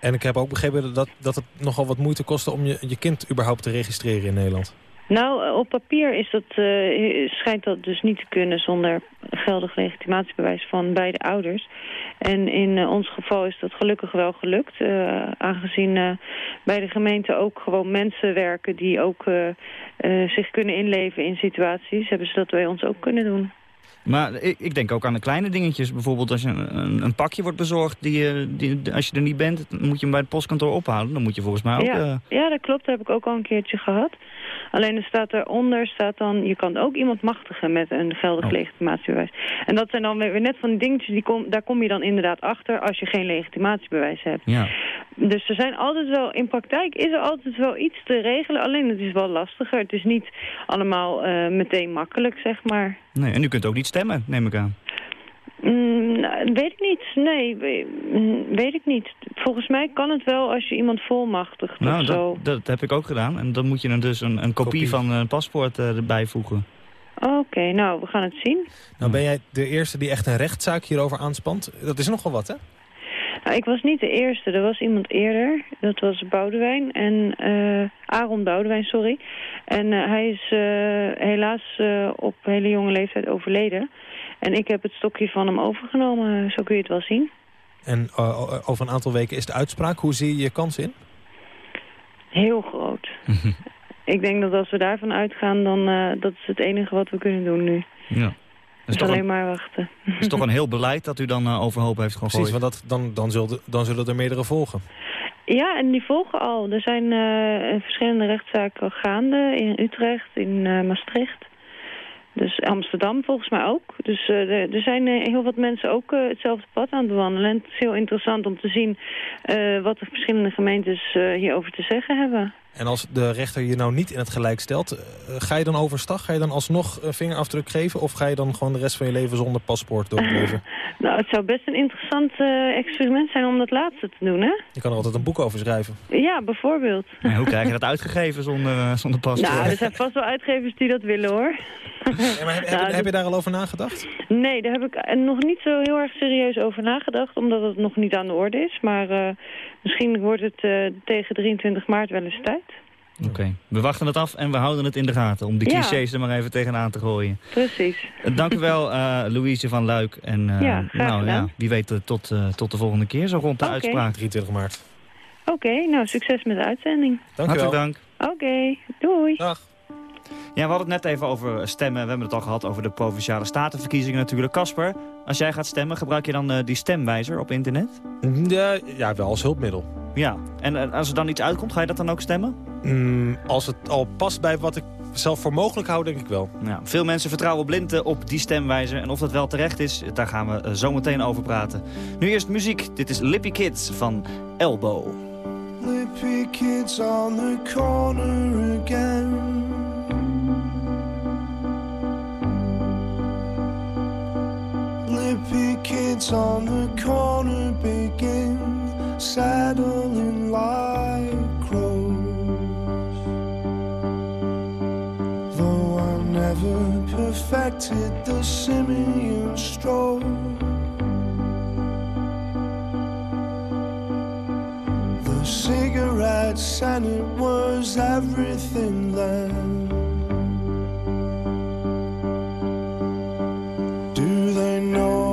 S4: En ik heb ook begrepen dat, dat het nogal wat moeite kostte om je, je kind überhaupt te registreren in Nederland.
S15: Nou, eh, op papier is dat, uh, schijnt dat dus niet te kunnen zonder geldig legitimatiebewijs van beide ouders. En in uh, ons geval is dat gelukkig wel gelukt. Uh, aangezien bij de gemeente ook gewoon mensen werken die ook zich kunnen inleven in situaties, hebben ze dat bij ons ook kunnen doen.
S5: Maar ik, ik, denk ook aan de kleine dingetjes. Bijvoorbeeld als je een, een pakje wordt bezorgd, die, die, als je er niet bent, dan moet je hem bij het postkantoor ophalen. Dan moet je volgens mij ook...
S15: Ja, ja dat klopt. Dat heb ik ook al een keertje gehad. Alleen er staat eronder, staat dan, je kan ook iemand machtigen met een geldig oh. legitimatiebewijs. En dat zijn dan weer net van die dingetjes, die kom, daar kom je dan inderdaad achter als je geen legitimatiebewijs hebt.
S5: Ja.
S15: Dus er zijn altijd wel, in praktijk is er altijd wel iets te regelen, alleen het is wel lastiger. Het is niet allemaal uh, meteen makkelijk, zeg maar.
S5: Nee, en u kunt ook niet stemmen, neem ik aan.
S15: Mm, nou, weet ik niet. Nee, weet ik niet. Volgens mij kan het wel als je iemand volmachtigt
S5: nou,
S15: of
S5: dat,
S15: zo.
S5: dat heb ik ook gedaan. En dan moet je er dus een, een kopie, kopie. van een paspoort uh, erbij voegen.
S15: Oké, okay, nou, we gaan het zien.
S4: Nou, ben jij de eerste die echt een rechtszaak hierover aanspant? Dat is nogal wat, hè?
S15: Nou, ik was niet de eerste. Er was iemand eerder. Dat was Boudewijn. En, uh, Aaron Boudewijn, sorry. En uh, hij is uh, helaas op hele jonge leeftijd overleden. En ik heb het stokje van hem overgenomen. Zo kun je het wel zien.
S4: En over een aantal weken is de uitspraak. Hoe zie je je kans in?
S15: Heel groot. ik denk dat als we daarvan uitgaan, dan dat is het enige wat we kunnen doen nu.
S5: Ja.
S15: Dus alleen een, maar wachten.
S5: Het is toch een heel beleid dat u dan uh, overhoop heeft gegooid.
S4: Precies, want dat, dan, dan, zullen, dan zullen er meerdere volgen.
S15: Ja, en die volgen al. Er zijn uh, verschillende rechtszaken gaande in Utrecht, in uh, Maastricht. Dus Amsterdam volgens mij ook. Dus uh, er, zijn heel wat mensen ook uh, hetzelfde pad aan het bewandelen. En het is heel interessant om te zien uh, wat de verschillende gemeentes hierover te zeggen hebben.
S4: En als de rechter je nou niet in het gelijk stelt, ga je dan overstag? Ga je dan alsnog een vingerafdruk geven? Of ga je dan gewoon de rest van je leven zonder paspoort doorleven?
S15: nou, het zou best een interessant experiment zijn om dat laatste te doen, hè?
S4: Je kan er altijd een boek over schrijven.
S15: Ja, bijvoorbeeld.
S5: Hoe krijg je dat uitgegeven zonder, zonder paspoort?
S15: Nou, er zijn vast wel uitgevers die dat willen, hoor.
S4: Ja, maar heb, nou, heb, je daar al over nagedacht?
S15: Nee, daar heb ik nog niet zo heel erg serieus over nagedacht, omdat het nog niet aan de orde is. Maar uh, misschien wordt het uh, tegen 23 maart wel eens tijd.
S5: Oké, we wachten het af en we houden het in de gaten... om die
S15: Ja.
S5: clichés er maar even tegenaan te gooien.
S15: Precies.
S5: Eh, Dank u wel, eh, Louise van Luik. En eh,
S15: Ja, graag
S5: nou, ja, wie weet eh, tot, eh, tot de volgende keer, zo rond de
S15: Oké.
S5: uitspraak.
S4: 23 maart.
S15: Oké, nou succes met de uitzending.
S4: Dank u
S5: Hartelijk
S4: wel.
S5: dank.
S15: Oké, doei.
S4: Dag.
S5: Ja, we hadden het net even over stemmen. We hebben het al gehad over de Provinciale Statenverkiezingen natuurlijk. Casper, als jij gaat stemmen, gebruik je dan eh, die stemwijzer op internet?
S4: Ja, ja, wel als hulpmiddel.
S5: Ja, en eh, als er dan iets uitkomt, ga je dat dan ook stemmen?
S4: Mm, als het al past bij wat ik zelf voor mogelijk hou, denk ik wel.
S5: Ja, veel mensen vertrouwen blind op die stemwijzer. En of dat wel terecht is, daar gaan we eh, zo meteen over praten. Nu eerst muziek. Dit is Lippy Kids van Elbow.
S16: Lippy kids on the corner again. Lippy kids on the corner begin saddling like crows. Though I never perfected the simian stroll. The cigarettes and it was everything then. Do they know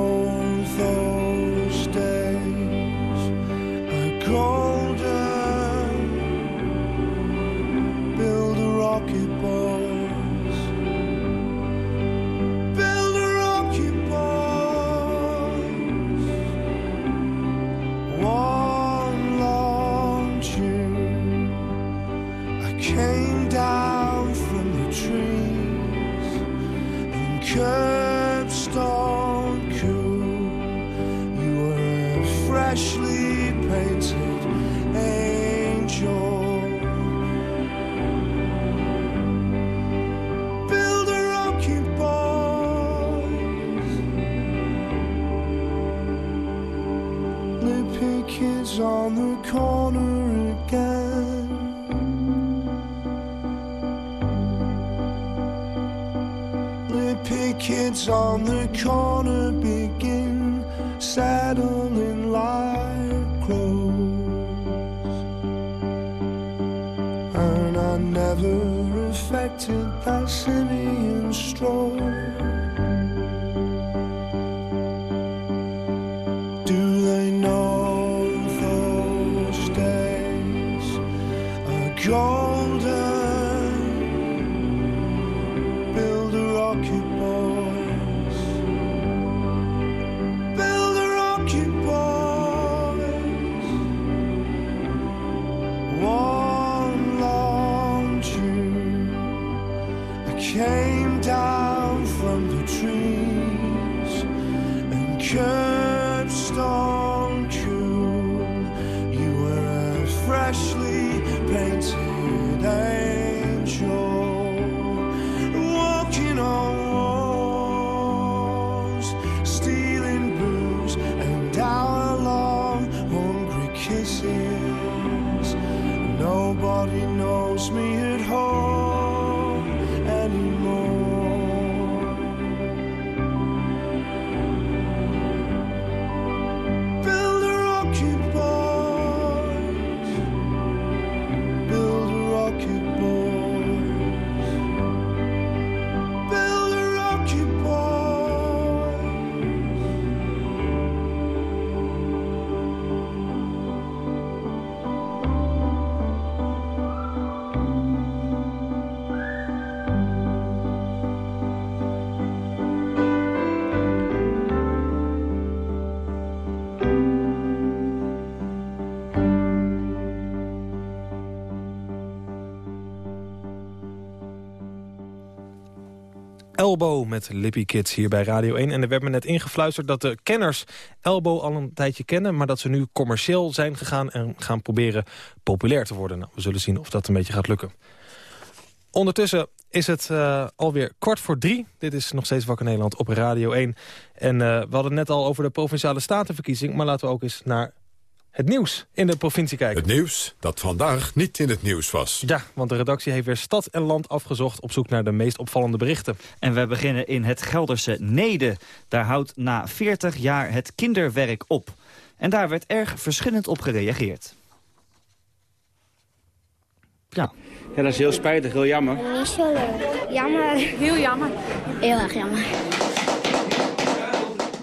S16: kids on the corner again. Lippy kids on the corner begin saddling like crows. And I never affected that simian stroll.
S4: Elbow met Lippy Kids hier bij Radio 1. En er werd me net ingefluisterd dat de kenners Elbow al een tijdje kennen... maar dat ze nu commercieel zijn gegaan en gaan proberen populair te worden. Nou, we zullen zien of dat een beetje gaat lukken. Ondertussen is het eh, alweer kwart voor drie. Dit is nog steeds Wakker Nederland op Radio 1. En eh, we hadden net al over de Provinciale Statenverkiezing... maar laten we ook eens naar het nieuws in de provincie kijken.
S2: Het nieuws dat vandaag niet in het nieuws was.
S4: Ja, want de redactie heeft weer stad en land afgezocht... op zoek naar de meest opvallende berichten.
S5: En we beginnen in het Gelderse Nede. Daar houdt na 40 jaar het kinderwerk op. En daar werd erg verschillend op gereageerd. Ja.
S17: Ja, dat is heel spijtig, heel jammer.
S18: Niet zo leuk. Jammer. Heel jammer. Heel erg jammer.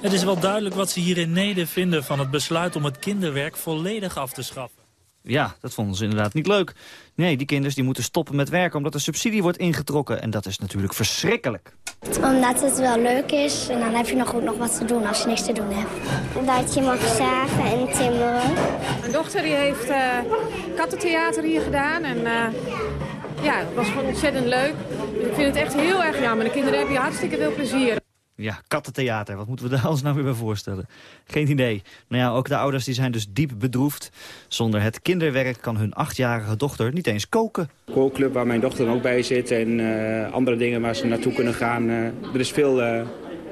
S19: Het is wel duidelijk wat ze hier in Neder vinden van het besluit om het kinderwerk volledig af te schaffen.
S5: Ja, dat vonden ze inderdaad niet leuk. Nee, die kinders die moeten stoppen met werken omdat de subsidie wordt ingetrokken. En dat is natuurlijk verschrikkelijk.
S18: Omdat het wel leuk is en dan heb je nog ook nog wat te doen als je niks te doen hebt. Dat je mag zagen en timmeren.
S20: Mijn dochter die heeft uh, kattentheater hier gedaan en uh, ja, het was gewoon ontzettend leuk. Ik vind het echt heel erg jammer. De kinderen hebben hier hartstikke veel plezier.
S5: Ja, kattentheater. Wat moeten we daar ons nou weer bij voorstellen? Geen idee. Nou ja, ook de ouders die zijn dus diep bedroefd. Zonder het kinderwerk kan hun achtjarige dochter niet eens koken.
S17: Kookclub waar mijn dochter ook bij zit en uh, andere dingen waar ze naartoe kunnen gaan. Uh, er is veel, uh,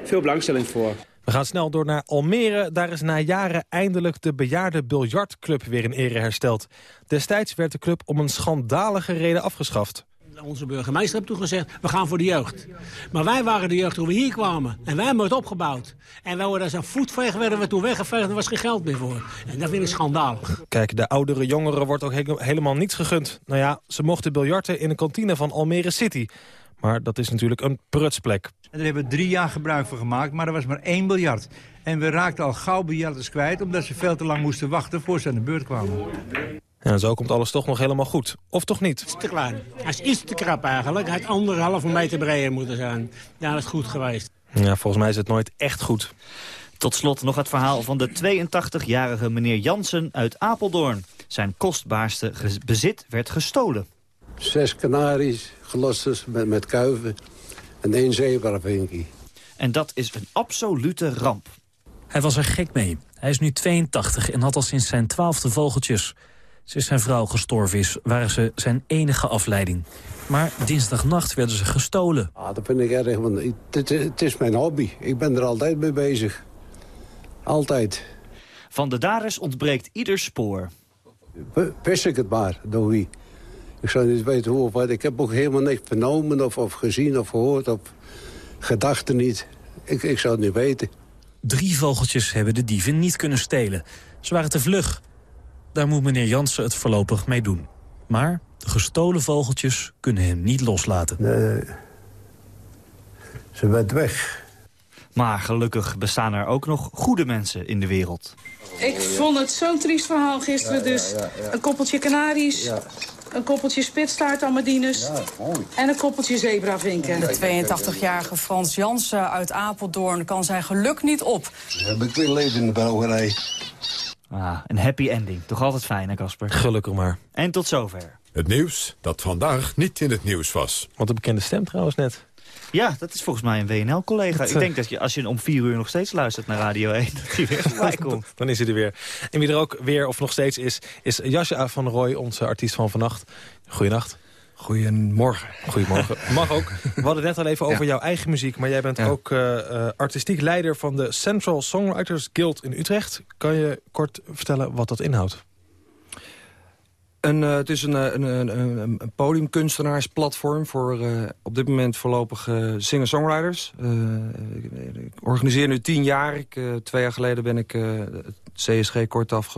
S17: veel belangstelling voor.
S4: We gaan snel door naar Almere. Daar is na jaren eindelijk de bejaarde biljartclub weer in ere hersteld. Destijds werd de club om een schandalige reden afgeschaft
S21: onze burgemeester heeft toen gezegd, we gaan voor de jeugd. Maar wij waren de jeugd toen we hier kwamen. En wij hebben het opgebouwd. En wij worden als een werden we toen weggeveegd en er was geen geld meer voor. En dat vind ik schandalig.
S4: Kijk, de oudere jongeren wordt ook helemaal niets gegund. Nou ja, ze mochten biljarten in een kantine van Almere City. Maar dat is natuurlijk een prutsplek. En
S22: daar hebben we drie jaar gebruik van gemaakt, maar er was maar één biljart. En we raakten al gauw biljarters kwijt, omdat ze veel te lang moesten wachten voor ze aan de beurt kwamen.
S4: En zo komt alles toch nog helemaal goed. Of toch niet?
S21: is te klein. Hij is iets te krap eigenlijk. Hij had anderhalve meter breder moeten zijn. Ja, dat is goed geweest.
S4: Ja, volgens mij is het nooit echt goed.
S5: Tot slot nog het verhaal van de 82-jarige meneer Jansen uit Apeldoorn. Zijn kostbaarste bezit werd gestolen.
S23: Zes kanaries, gelost met, met kuiven en één zebravinkie.
S5: En dat is een absolute ramp.
S19: Hij was er gek mee. Hij is nu 82 en had al sinds zijn twaalfde vogeltjes. Sinds zijn vrouw gestorven is, waren ze zijn enige afleiding. Maar dinsdagnacht werden ze gestolen.
S23: Ah, dat vind ik erg, want het, het is mijn hobby. Ik ben er altijd mee bezig. Altijd.
S5: Van de daders ontbreekt ieder spoor.
S23: Wist ik het maar, door wie. Ik zou niet weten hoe of wat. Ik heb ook helemaal niks vernomen of, of gezien of gehoord of gedachten niet. Ik, ik zou het niet weten.
S19: Drie vogeltjes hebben de dieven niet kunnen stelen. Ze waren te vlug. Daar moet meneer Jansen het voorlopig mee doen. Maar de gestolen vogeltjes kunnen hem niet loslaten.
S23: Nee. Ze werd weg.
S5: Maar gelukkig bestaan er ook nog goede mensen in de wereld.
S24: Ik vond het zo'n triest verhaal gisteren. Dus een koppeltje kanaries, een koppeltje spitstaartamadines en een koppeltje zebravinken.
S25: De 82-jarige Frans Jansen uit Apeldoorn kan zijn geluk niet op.
S23: Ze hebben ik weer leven in de brouwerij.
S5: Ah, een happy ending. Toch altijd fijn, hè Casper?
S4: Gelukkig maar.
S5: En tot zover.
S2: Het nieuws dat vandaag niet in het nieuws was.
S4: Wat een bekende stem trouwens net.
S5: Ja, dat is volgens mij een WNL-collega. Ik denk dat je, als je om vier uur nog steeds luistert naar Radio 1... dat hij weer voorbij komt.
S4: Dan is hij er weer. En wie er ook weer of nog steeds is... is Jasja van Roy, onze artiest van vannacht. Goedenacht.
S11: Goedemorgen.
S4: Goedemorgen. Mag ook. We hadden net al even over jouw eigen muziek... maar jij bent ook uh, artistiek leider van de Central Songwriters Guild in Utrecht. Kan je kort vertellen wat dat inhoudt?
S11: Een, uh, het is een, een, een, een podiumkunstenaarsplatform voor uh, op dit moment voorlopig uh, singer-songwriters. ik organiseer nu tien jaar. Ik, twee jaar geleden ben ik het CSG kortaf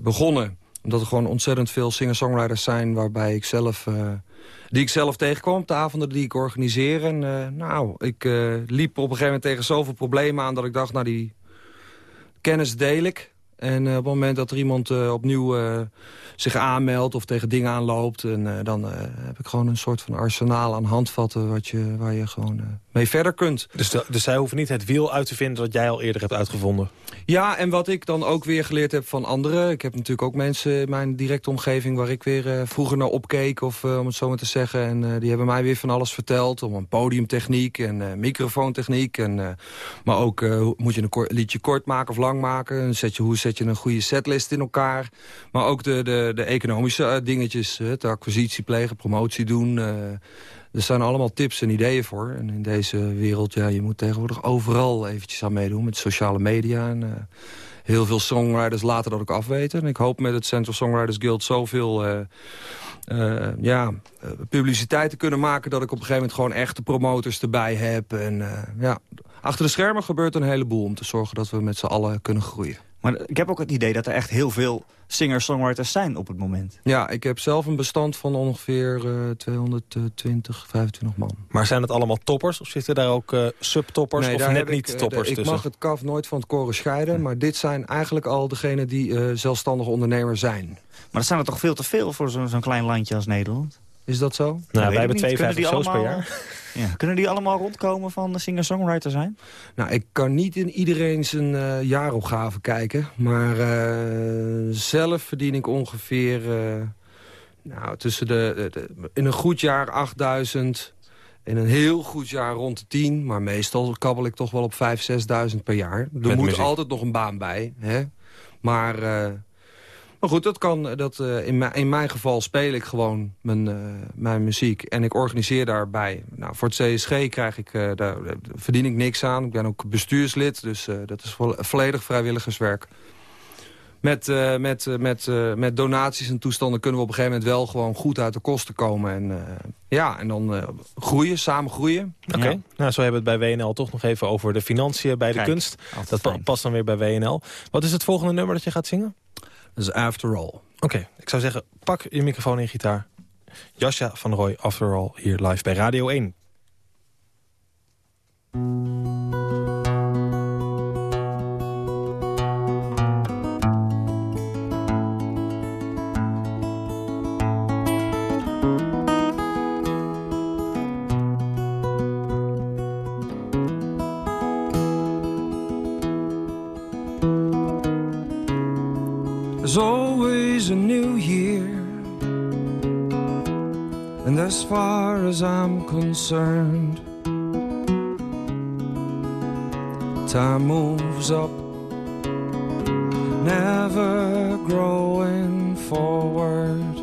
S11: begonnen omdat er gewoon ontzettend veel singer-songwriters zijn... waarbij ik zelf, uh, die ik zelf tegenkwam de avonden die ik organiseer. En uh, nou, ik uh, liep op een gegeven moment tegen zoveel problemen aan... dat ik dacht, nou, die kennis deel ik. En op het moment dat er iemand opnieuw zich aanmeldt of tegen dingen aanloopt... En, dan heb ik gewoon een soort van arsenaal aan handvatten... Wat je, waar je gewoon mee verder kunt.
S4: Dus, dus zij hoeven niet het wiel uit te vinden dat jij al eerder hebt uitgevonden?
S11: Ja, en wat ik dan ook weer geleerd heb van anderen... ik heb natuurlijk ook mensen in mijn directe omgeving... waar ik weer uh, vroeger naar opkeek, of, uh, om het zo maar te zeggen. En uh, die hebben mij weer van alles verteld. Om een podiumtechniek en microfoontechniek. En, maar ook moet je een liedje kort maken of lang maken. Zet je, hoe zet je een goede setlist in elkaar. Maar ook de, de, de economische dingetjes. Het acquisitie plegen, promotie doen... Er zijn allemaal tips en ideeën voor. En in deze wereld, ja, je moet tegenwoordig overal eventjes aan meedoen. Met sociale media. En, uh, heel veel songwriters laten dat ook afweten. En ik hoop met het Central Songwriters Guild zoveel... Uh, ja, publiciteit te kunnen maken... dat ik op een gegeven moment gewoon echte promotors erbij heb. En ja, achter de schermen gebeurt een heleboel... om te zorgen dat we met z'n allen kunnen groeien.
S5: Maar ik heb ook het idee dat er echt heel veel singer-songwriters zijn op het moment.
S11: Ja, ik heb zelf een bestand van ongeveer uh, 220, 25 man.
S4: Maar zijn het allemaal toppers? Of zitten daar ook uh, subtoppers
S11: nee,
S4: of net
S11: ik,
S4: niet toppers
S11: Ik
S4: tussen?
S11: mag het kaf nooit van het koren scheiden... maar dit zijn eigenlijk al degenen die uh, zelfstandige ondernemer zijn.
S5: Maar dat zijn er toch veel te veel voor zo'n zo klein landje als Nederland?
S11: Is dat zo?
S4: Nou, wij hebben 52 shows
S5: allemaal,
S4: per jaar.
S5: Ja. Kunnen die allemaal rondkomen van de singer-songwriter zijn?
S11: Nou, ik kan niet in iedereen zijn uh, jaaropgave kijken. Maar uh, zelf verdien ik ongeveer... Uh, nou, tussen de, de, de, In een goed jaar 8000... In een heel goed jaar rond de 10. Maar meestal kabbel ik toch wel op 5.000, 6.000 per jaar. Er
S4: Met
S11: moet
S4: muziek.
S11: altijd nog een baan bij. Hè? Maar... Maar goed, dat kan, dat, uh, in, mijn, in mijn geval speel ik gewoon mijn, uh, mijn muziek. En ik organiseer daarbij. Nou, voor het CSG krijg ik, uh, daar verdien ik niks aan. Ik ben ook bestuurslid, dus dat is vo volledig vrijwilligerswerk. Met, met, met, met donaties en toestanden kunnen we op een gegeven moment wel gewoon goed uit de kosten komen. En, ja, en dan groeien, samen groeien.
S4: Oké, okay. nou, zo hebben we het bij WNL toch nog even over de financiën bij de
S5: Kijk,
S4: kunst. Dat pa past dan weer bij WNL. Wat is het volgende nummer dat je gaat zingen?
S11: Is After All.
S4: Oké, ik zou zeggen, pak je microfoon en gitaar. Jasja van Roy, After All, hier live bij Radio 1.
S16: There's always a new year. And as far as I'm concerned, time moves up, never growing forward.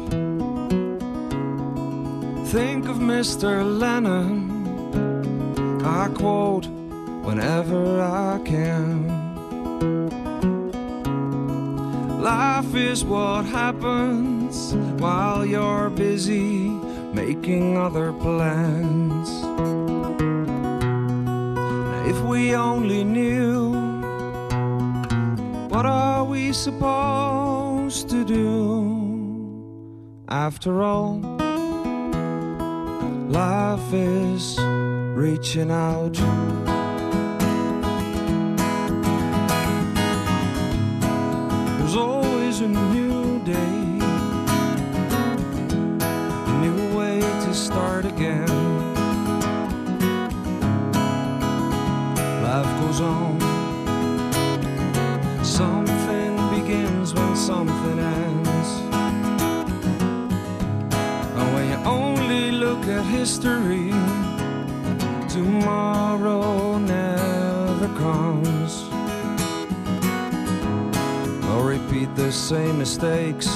S16: Think of Mr. Lennon, I quote whenever I can. What happens while you're busy making other plans. If we only knew, what are we supposed to do? After all, life is reaching out. History, tomorrow never comes. I'll repeat the same mistakes.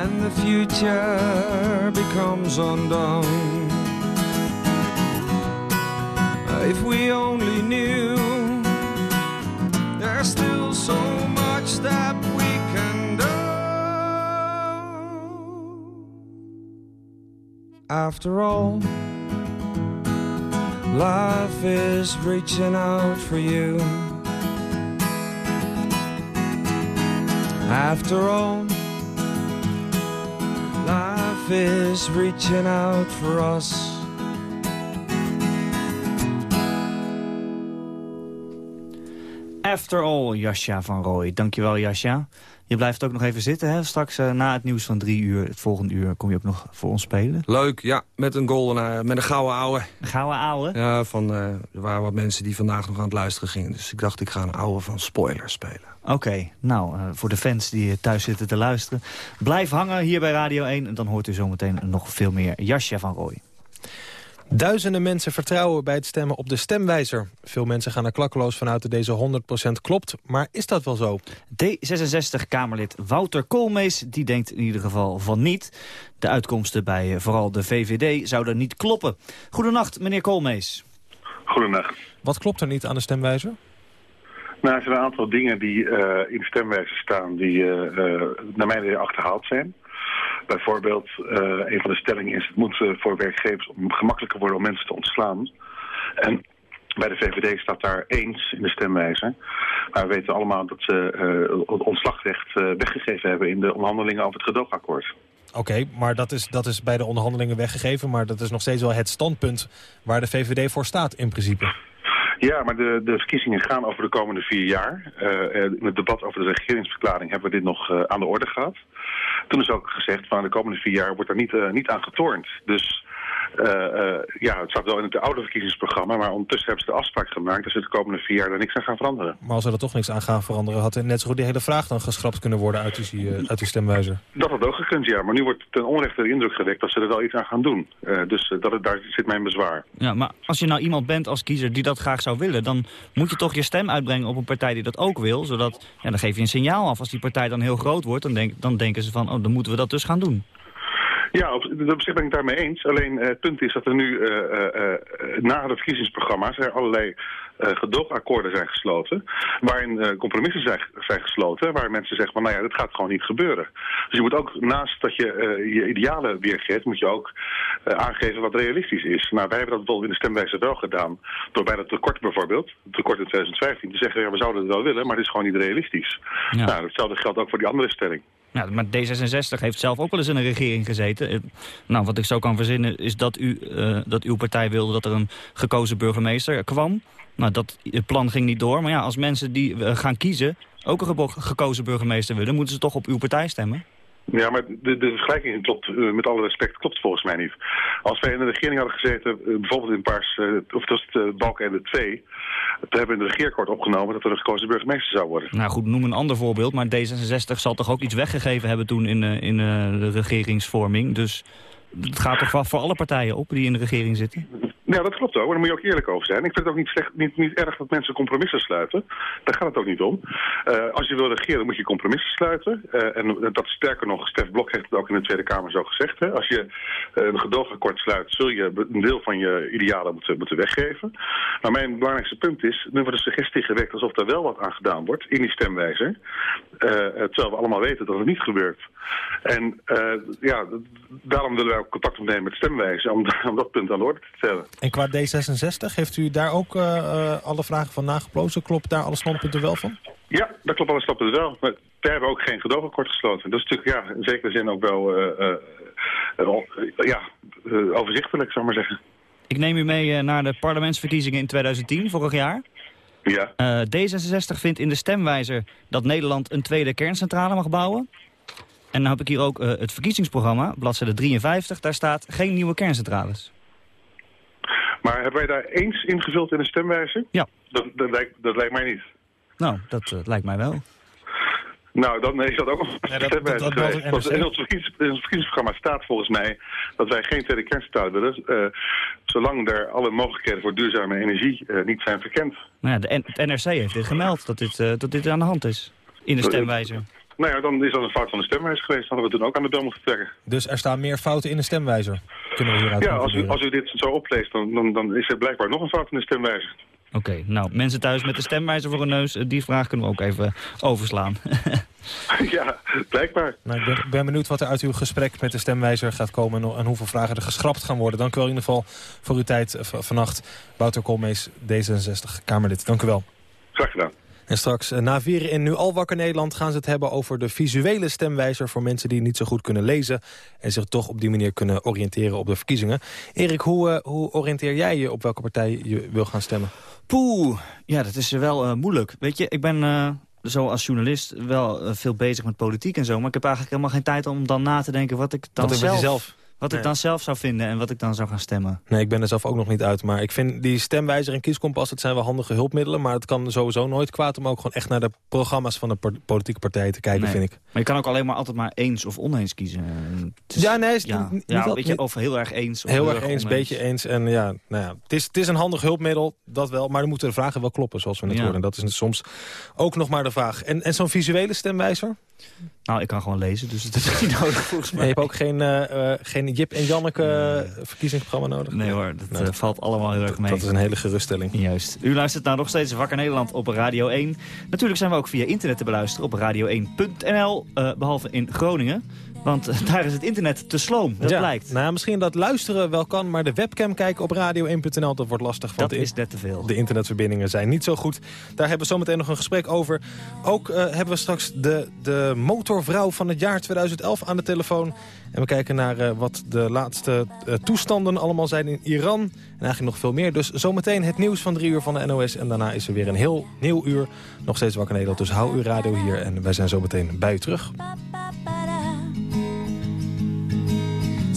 S16: And the future becomes undone if we only knew after all life is reaching out for you After all, life is reaching out for us.
S5: After all, Jasja van Rooij. Dankjewel, Jasja. Je blijft ook nog even zitten, hè? Straks uh, na het nieuws van drie uur, het volgende uur, kom je ook nog voor ons spelen.
S11: Leuk, ja. Met een golden, uh, met een gouden ouwe.
S5: Een gouden ouwe?
S11: Ja, van, uh, er waren wat mensen die vandaag nog aan het luisteren gingen. Dus ik dacht, ik ga een ouwe van Spoiler spelen.
S5: Oké, okay, nou, voor de fans die thuis zitten te luisteren... blijf hangen hier bij Radio 1 en dan hoort u zometeen nog veel meer Jasja van Rooij.
S4: Duizenden mensen vertrouwen bij het stemmen op de stemwijzer. Veel mensen gaan er klakkeloos vanuit dat deze 100% klopt. Maar is dat wel zo?
S5: D66-Kamerlid Wouter Koolmees die denkt in ieder geval van niet. De uitkomsten bij vooral de VVD zouden niet kloppen. Goedenacht, meneer Koolmees.
S26: Goedenacht.
S4: Wat klopt er niet aan de stemwijzer?
S26: Nou, er zijn een aantal dingen die uh, in de stemwijzer staan die uh, naar mijn idee achterhaald zijn. Bijvoorbeeld, uh, een van de stellingen is... het moet uh, voor werkgevers gemakkelijker worden om mensen te ontslaan. En
S8: Bij de VVD staat daar eens in de stemwijzer. Maar we weten allemaal dat ze uh, het ontslagrecht weggegeven hebben in de onderhandelingen over het gedoogakkoord.
S4: Oké, maar dat is, dat is bij de onderhandelingen weggegeven. Maar dat is nog steeds wel het standpunt waar de VVD voor staat in principe.
S8: Ja, maar de, de verkiezingen gaan over de komende vier jaar. Uh, in het debat over de regeringsverklaring hebben we dit nog uh, aan de orde gehad. Toen is ook gezegd van de komende vier jaar wordt er niet, niet aan getornd. Dus ja, het staat wel in het oude verkiezingsprogramma, maar ondertussen hebben ze de afspraak gemaakt dat ze de komende vier jaar er niks aan gaan veranderen.
S4: Maar als ze er toch niks aan gaan veranderen, had net zo goed die hele vraag dan geschrapt kunnen worden uit die, uh, uit die stemwijzer?
S8: Dat had ook gekund, ja. Maar nu wordt ten onrechte de indruk gewekt dat ze er wel iets aan gaan doen. dus dat, daar zit mijn bezwaar.
S5: Ja, maar als je nou iemand bent als kiezer die dat graag zou willen, dan moet je toch je stem uitbrengen op een partij die dat ook wil. Zodat, ja, dan geef je een signaal af. Als die partij dan heel groot wordt, dan, denk, dan denken ze van, oh, dan moeten we dat dus gaan doen.
S8: Ja, op, op zich ben ik daarmee eens. Alleen uh, het punt is dat er nu uh, uh, na de verkiezingsprogramma's er allerlei gedoogakkoorden zijn gesloten. Waarin compromissen zijn, zijn gesloten. Waar mensen zeggen van nou ja, dit gaat gewoon niet gebeuren. Dus je moet ook naast dat je je idealen weergeeft, moet je ook aangeven wat realistisch is. Nou, wij hebben dat bijvoorbeeld in de stemwijze wel gedaan. Door bij dat tekort bijvoorbeeld, het tekort in 2015, te zeggen ja, we zouden het wel willen, maar het is gewoon niet realistisch. Ja. Nou, hetzelfde geldt ook voor die andere stelling.
S5: Maar D66 heeft zelf ook wel eens in een regering gezeten. Nou, wat ik zo kan verzinnen is dat, u, uh, dat uw partij wilde dat er een gekozen burgemeester kwam. Nou, dat plan ging niet door. Maar ja, als mensen die uh, gaan kiezen ook een gekozen burgemeester willen... moeten ze toch op uw partij stemmen?
S8: Ja, maar de, de vergelijking klopt, uh, met alle respect, klopt volgens mij niet. Als wij in de regering hadden gezeten, uh, bijvoorbeeld in Paars, uh, of dat is het Balken en de 2... we hebben in de regeerakkoord opgenomen dat er een gekozen burgemeester zou worden.
S5: Nou goed, noem een ander voorbeeld, maar D66 zal toch ook iets weggegeven hebben toen in, in de regeringsvorming. Dus het gaat toch voor alle partijen op die in de regering zitten?
S8: Ja, dat klopt ook, maar daar moet je ook eerlijk over zijn. Ik vind het ook niet, slecht, niet, niet erg dat mensen compromissen sluiten. Daar gaat het ook niet om. Uh, als je wil regeren, moet je compromissen sluiten. Uh, en dat sterker nog, Stef Blok heeft het ook in de Tweede Kamer zo gezegd. Hè? Als je uh, een gedoogakkoord sluit, zul je een deel van je idealen moeten, moeten weggeven. Maar mijn belangrijkste punt is, nu wordt de suggestie gewekt alsof er wel wat aan gedaan wordt in die stemwijzer. terwijl we allemaal weten dat het niet gebeurt. En ja, daarom willen wij ook contact opnemen met stemwijzer om, om dat punt aan de orde te stellen.
S4: En qua D66, heeft u daar ook uh, uh, alle vragen van nageplozen? Klopt daar alle standpunten wel van?
S8: Ja, dat klopt alle standpunten wel. Maar wij hebben ook geen gedoogakkoord gesloten. Dat is natuurlijk ja, in zekere zin ook wel uh, ja, overzichtelijk, zou ik maar zeggen.
S5: Ik neem u mee naar de parlementsverkiezingen in 2010, vorig jaar.
S8: Ja.
S5: D66 vindt in de stemwijzer dat Nederland een tweede kerncentrale mag bouwen. En dan heb ik hier ook het verkiezingsprogramma, bladzijde 53. Daar staat geen nieuwe kerncentrales.
S8: Maar hebben wij daar eens ingevuld in de stemwijzer?
S5: Ja.
S8: Dat, dat, lijkt, dat lijkt mij niet.
S5: Nou, dat uh, lijkt mij wel.
S8: Nou, dan is dat ook nog een ja. Want in ons verkiezingsprogramma staat volgens mij dat wij geen tweede kerncentrale willen. Uh, zolang er alle mogelijkheden voor duurzame energie uh, niet zijn verkend.
S5: Nou ja, de het NRC heeft dit gemeld, dat dit, dat dit aan de hand is. In de stemwijzer.
S8: Nou ja, dan is dat een fout van de stemwijzer geweest. Dan hadden we toen ook aan de bel moeten trekken.
S4: Dus er staan meer fouten in de stemwijzer? Kunnen we hieruit
S8: ja, als u, als u dit zo opleest, dan, dan, dan is er blijkbaar nog een fout in de stemwijzer.
S5: Oké, okay, nou, mensen thuis met de stemwijzer voor een neus, die vraag kunnen we ook even overslaan.
S8: ja, blijkbaar.
S4: Nou, ik ben, ben, benieuwd wat er uit uw gesprek met de stemwijzer gaat komen... en hoeveel vragen er geschrapt gaan worden. Dank u wel in ieder geval voor uw tijd vannacht. Wouter Koolmees, D66, Kamerlid. Dank u wel.
S8: Graag gedaan.
S4: En straks na vieren in Nu Al Wakker Nederland gaan ze het hebben over de visuele stemwijzer voor mensen die niet zo goed kunnen lezen en zich toch op die manier kunnen oriënteren op de verkiezingen. Erik, hoe, uh, hoe oriënteer jij je op welke partij je wil gaan stemmen?
S5: Poeh, ja, dat is wel uh, moeilijk. Weet je, ik ben uh, zo als journalist wel veel bezig met politiek en zo, maar ik heb eigenlijk helemaal geen tijd om dan na te denken wat ik dan
S4: wat
S5: zelf...
S4: zelf
S5: wat ik dan zelf zou vinden en wat ik dan zou gaan stemmen.
S4: Nee, ik ben er zelf ook nog niet uit. Maar ik vind die stemwijzer en kieskompas, dat zijn wel handige hulpmiddelen. Maar het kan sowieso nooit kwaad om ook gewoon echt naar de programma's van de politieke partijen te kijken,
S5: nee.
S4: vind ik.
S5: Maar je kan ook alleen maar altijd maar eens of oneens kiezen.
S4: Is, ja, nee, is
S5: ja,
S4: niet,
S5: ja,
S4: niet
S5: of heel erg eens. Of
S4: heel erg eens, een beetje eens. En ja, nou ja het, is, het is een handig hulpmiddel, dat wel. Maar dan moeten de vragen wel kloppen, zoals we net ja. hoorden. Dat is soms ook nog maar de vraag. En, en zo'n visuele stemwijzer?
S5: Nou, ik kan gewoon lezen, dus het is niet nodig volgens mij.
S4: je hebt ook geen, uh, geen Jip en Janneke uh, verkiezingsprogramma nodig?
S5: Nee hoor, dat nee. valt allemaal heel erg mee.
S4: Dat is een hele geruststelling.
S5: Juist. U luistert nou nog steeds Wakker Nederland op Radio 1. Natuurlijk zijn we ook via internet te beluisteren op radio1.nl, uh, behalve in Groningen. Want eh, daar is het internet te sloom, dat
S4: ja.
S5: blijkt.
S4: Nou ja, misschien dat luisteren wel kan, maar de webcam kijken op radio1.nl, dat wordt lastig. Want
S5: Dat is net te veel.
S4: De internetverbindingen zijn niet zo goed. Daar hebben we zometeen nog een gesprek over. Ook eh, hebben we straks de, de motorvrouw van het jaar 2011 aan de telefoon. En we kijken naar eh, wat de laatste toestanden allemaal zijn in Iran. En eigenlijk nog veel meer. Dus zometeen het nieuws van drie uur van de NOS. En daarna is er weer een heel nieuw uur. Nog steeds Wakker Nederland. Dus hou uw radio hier. En wij zijn zometeen bij u terug.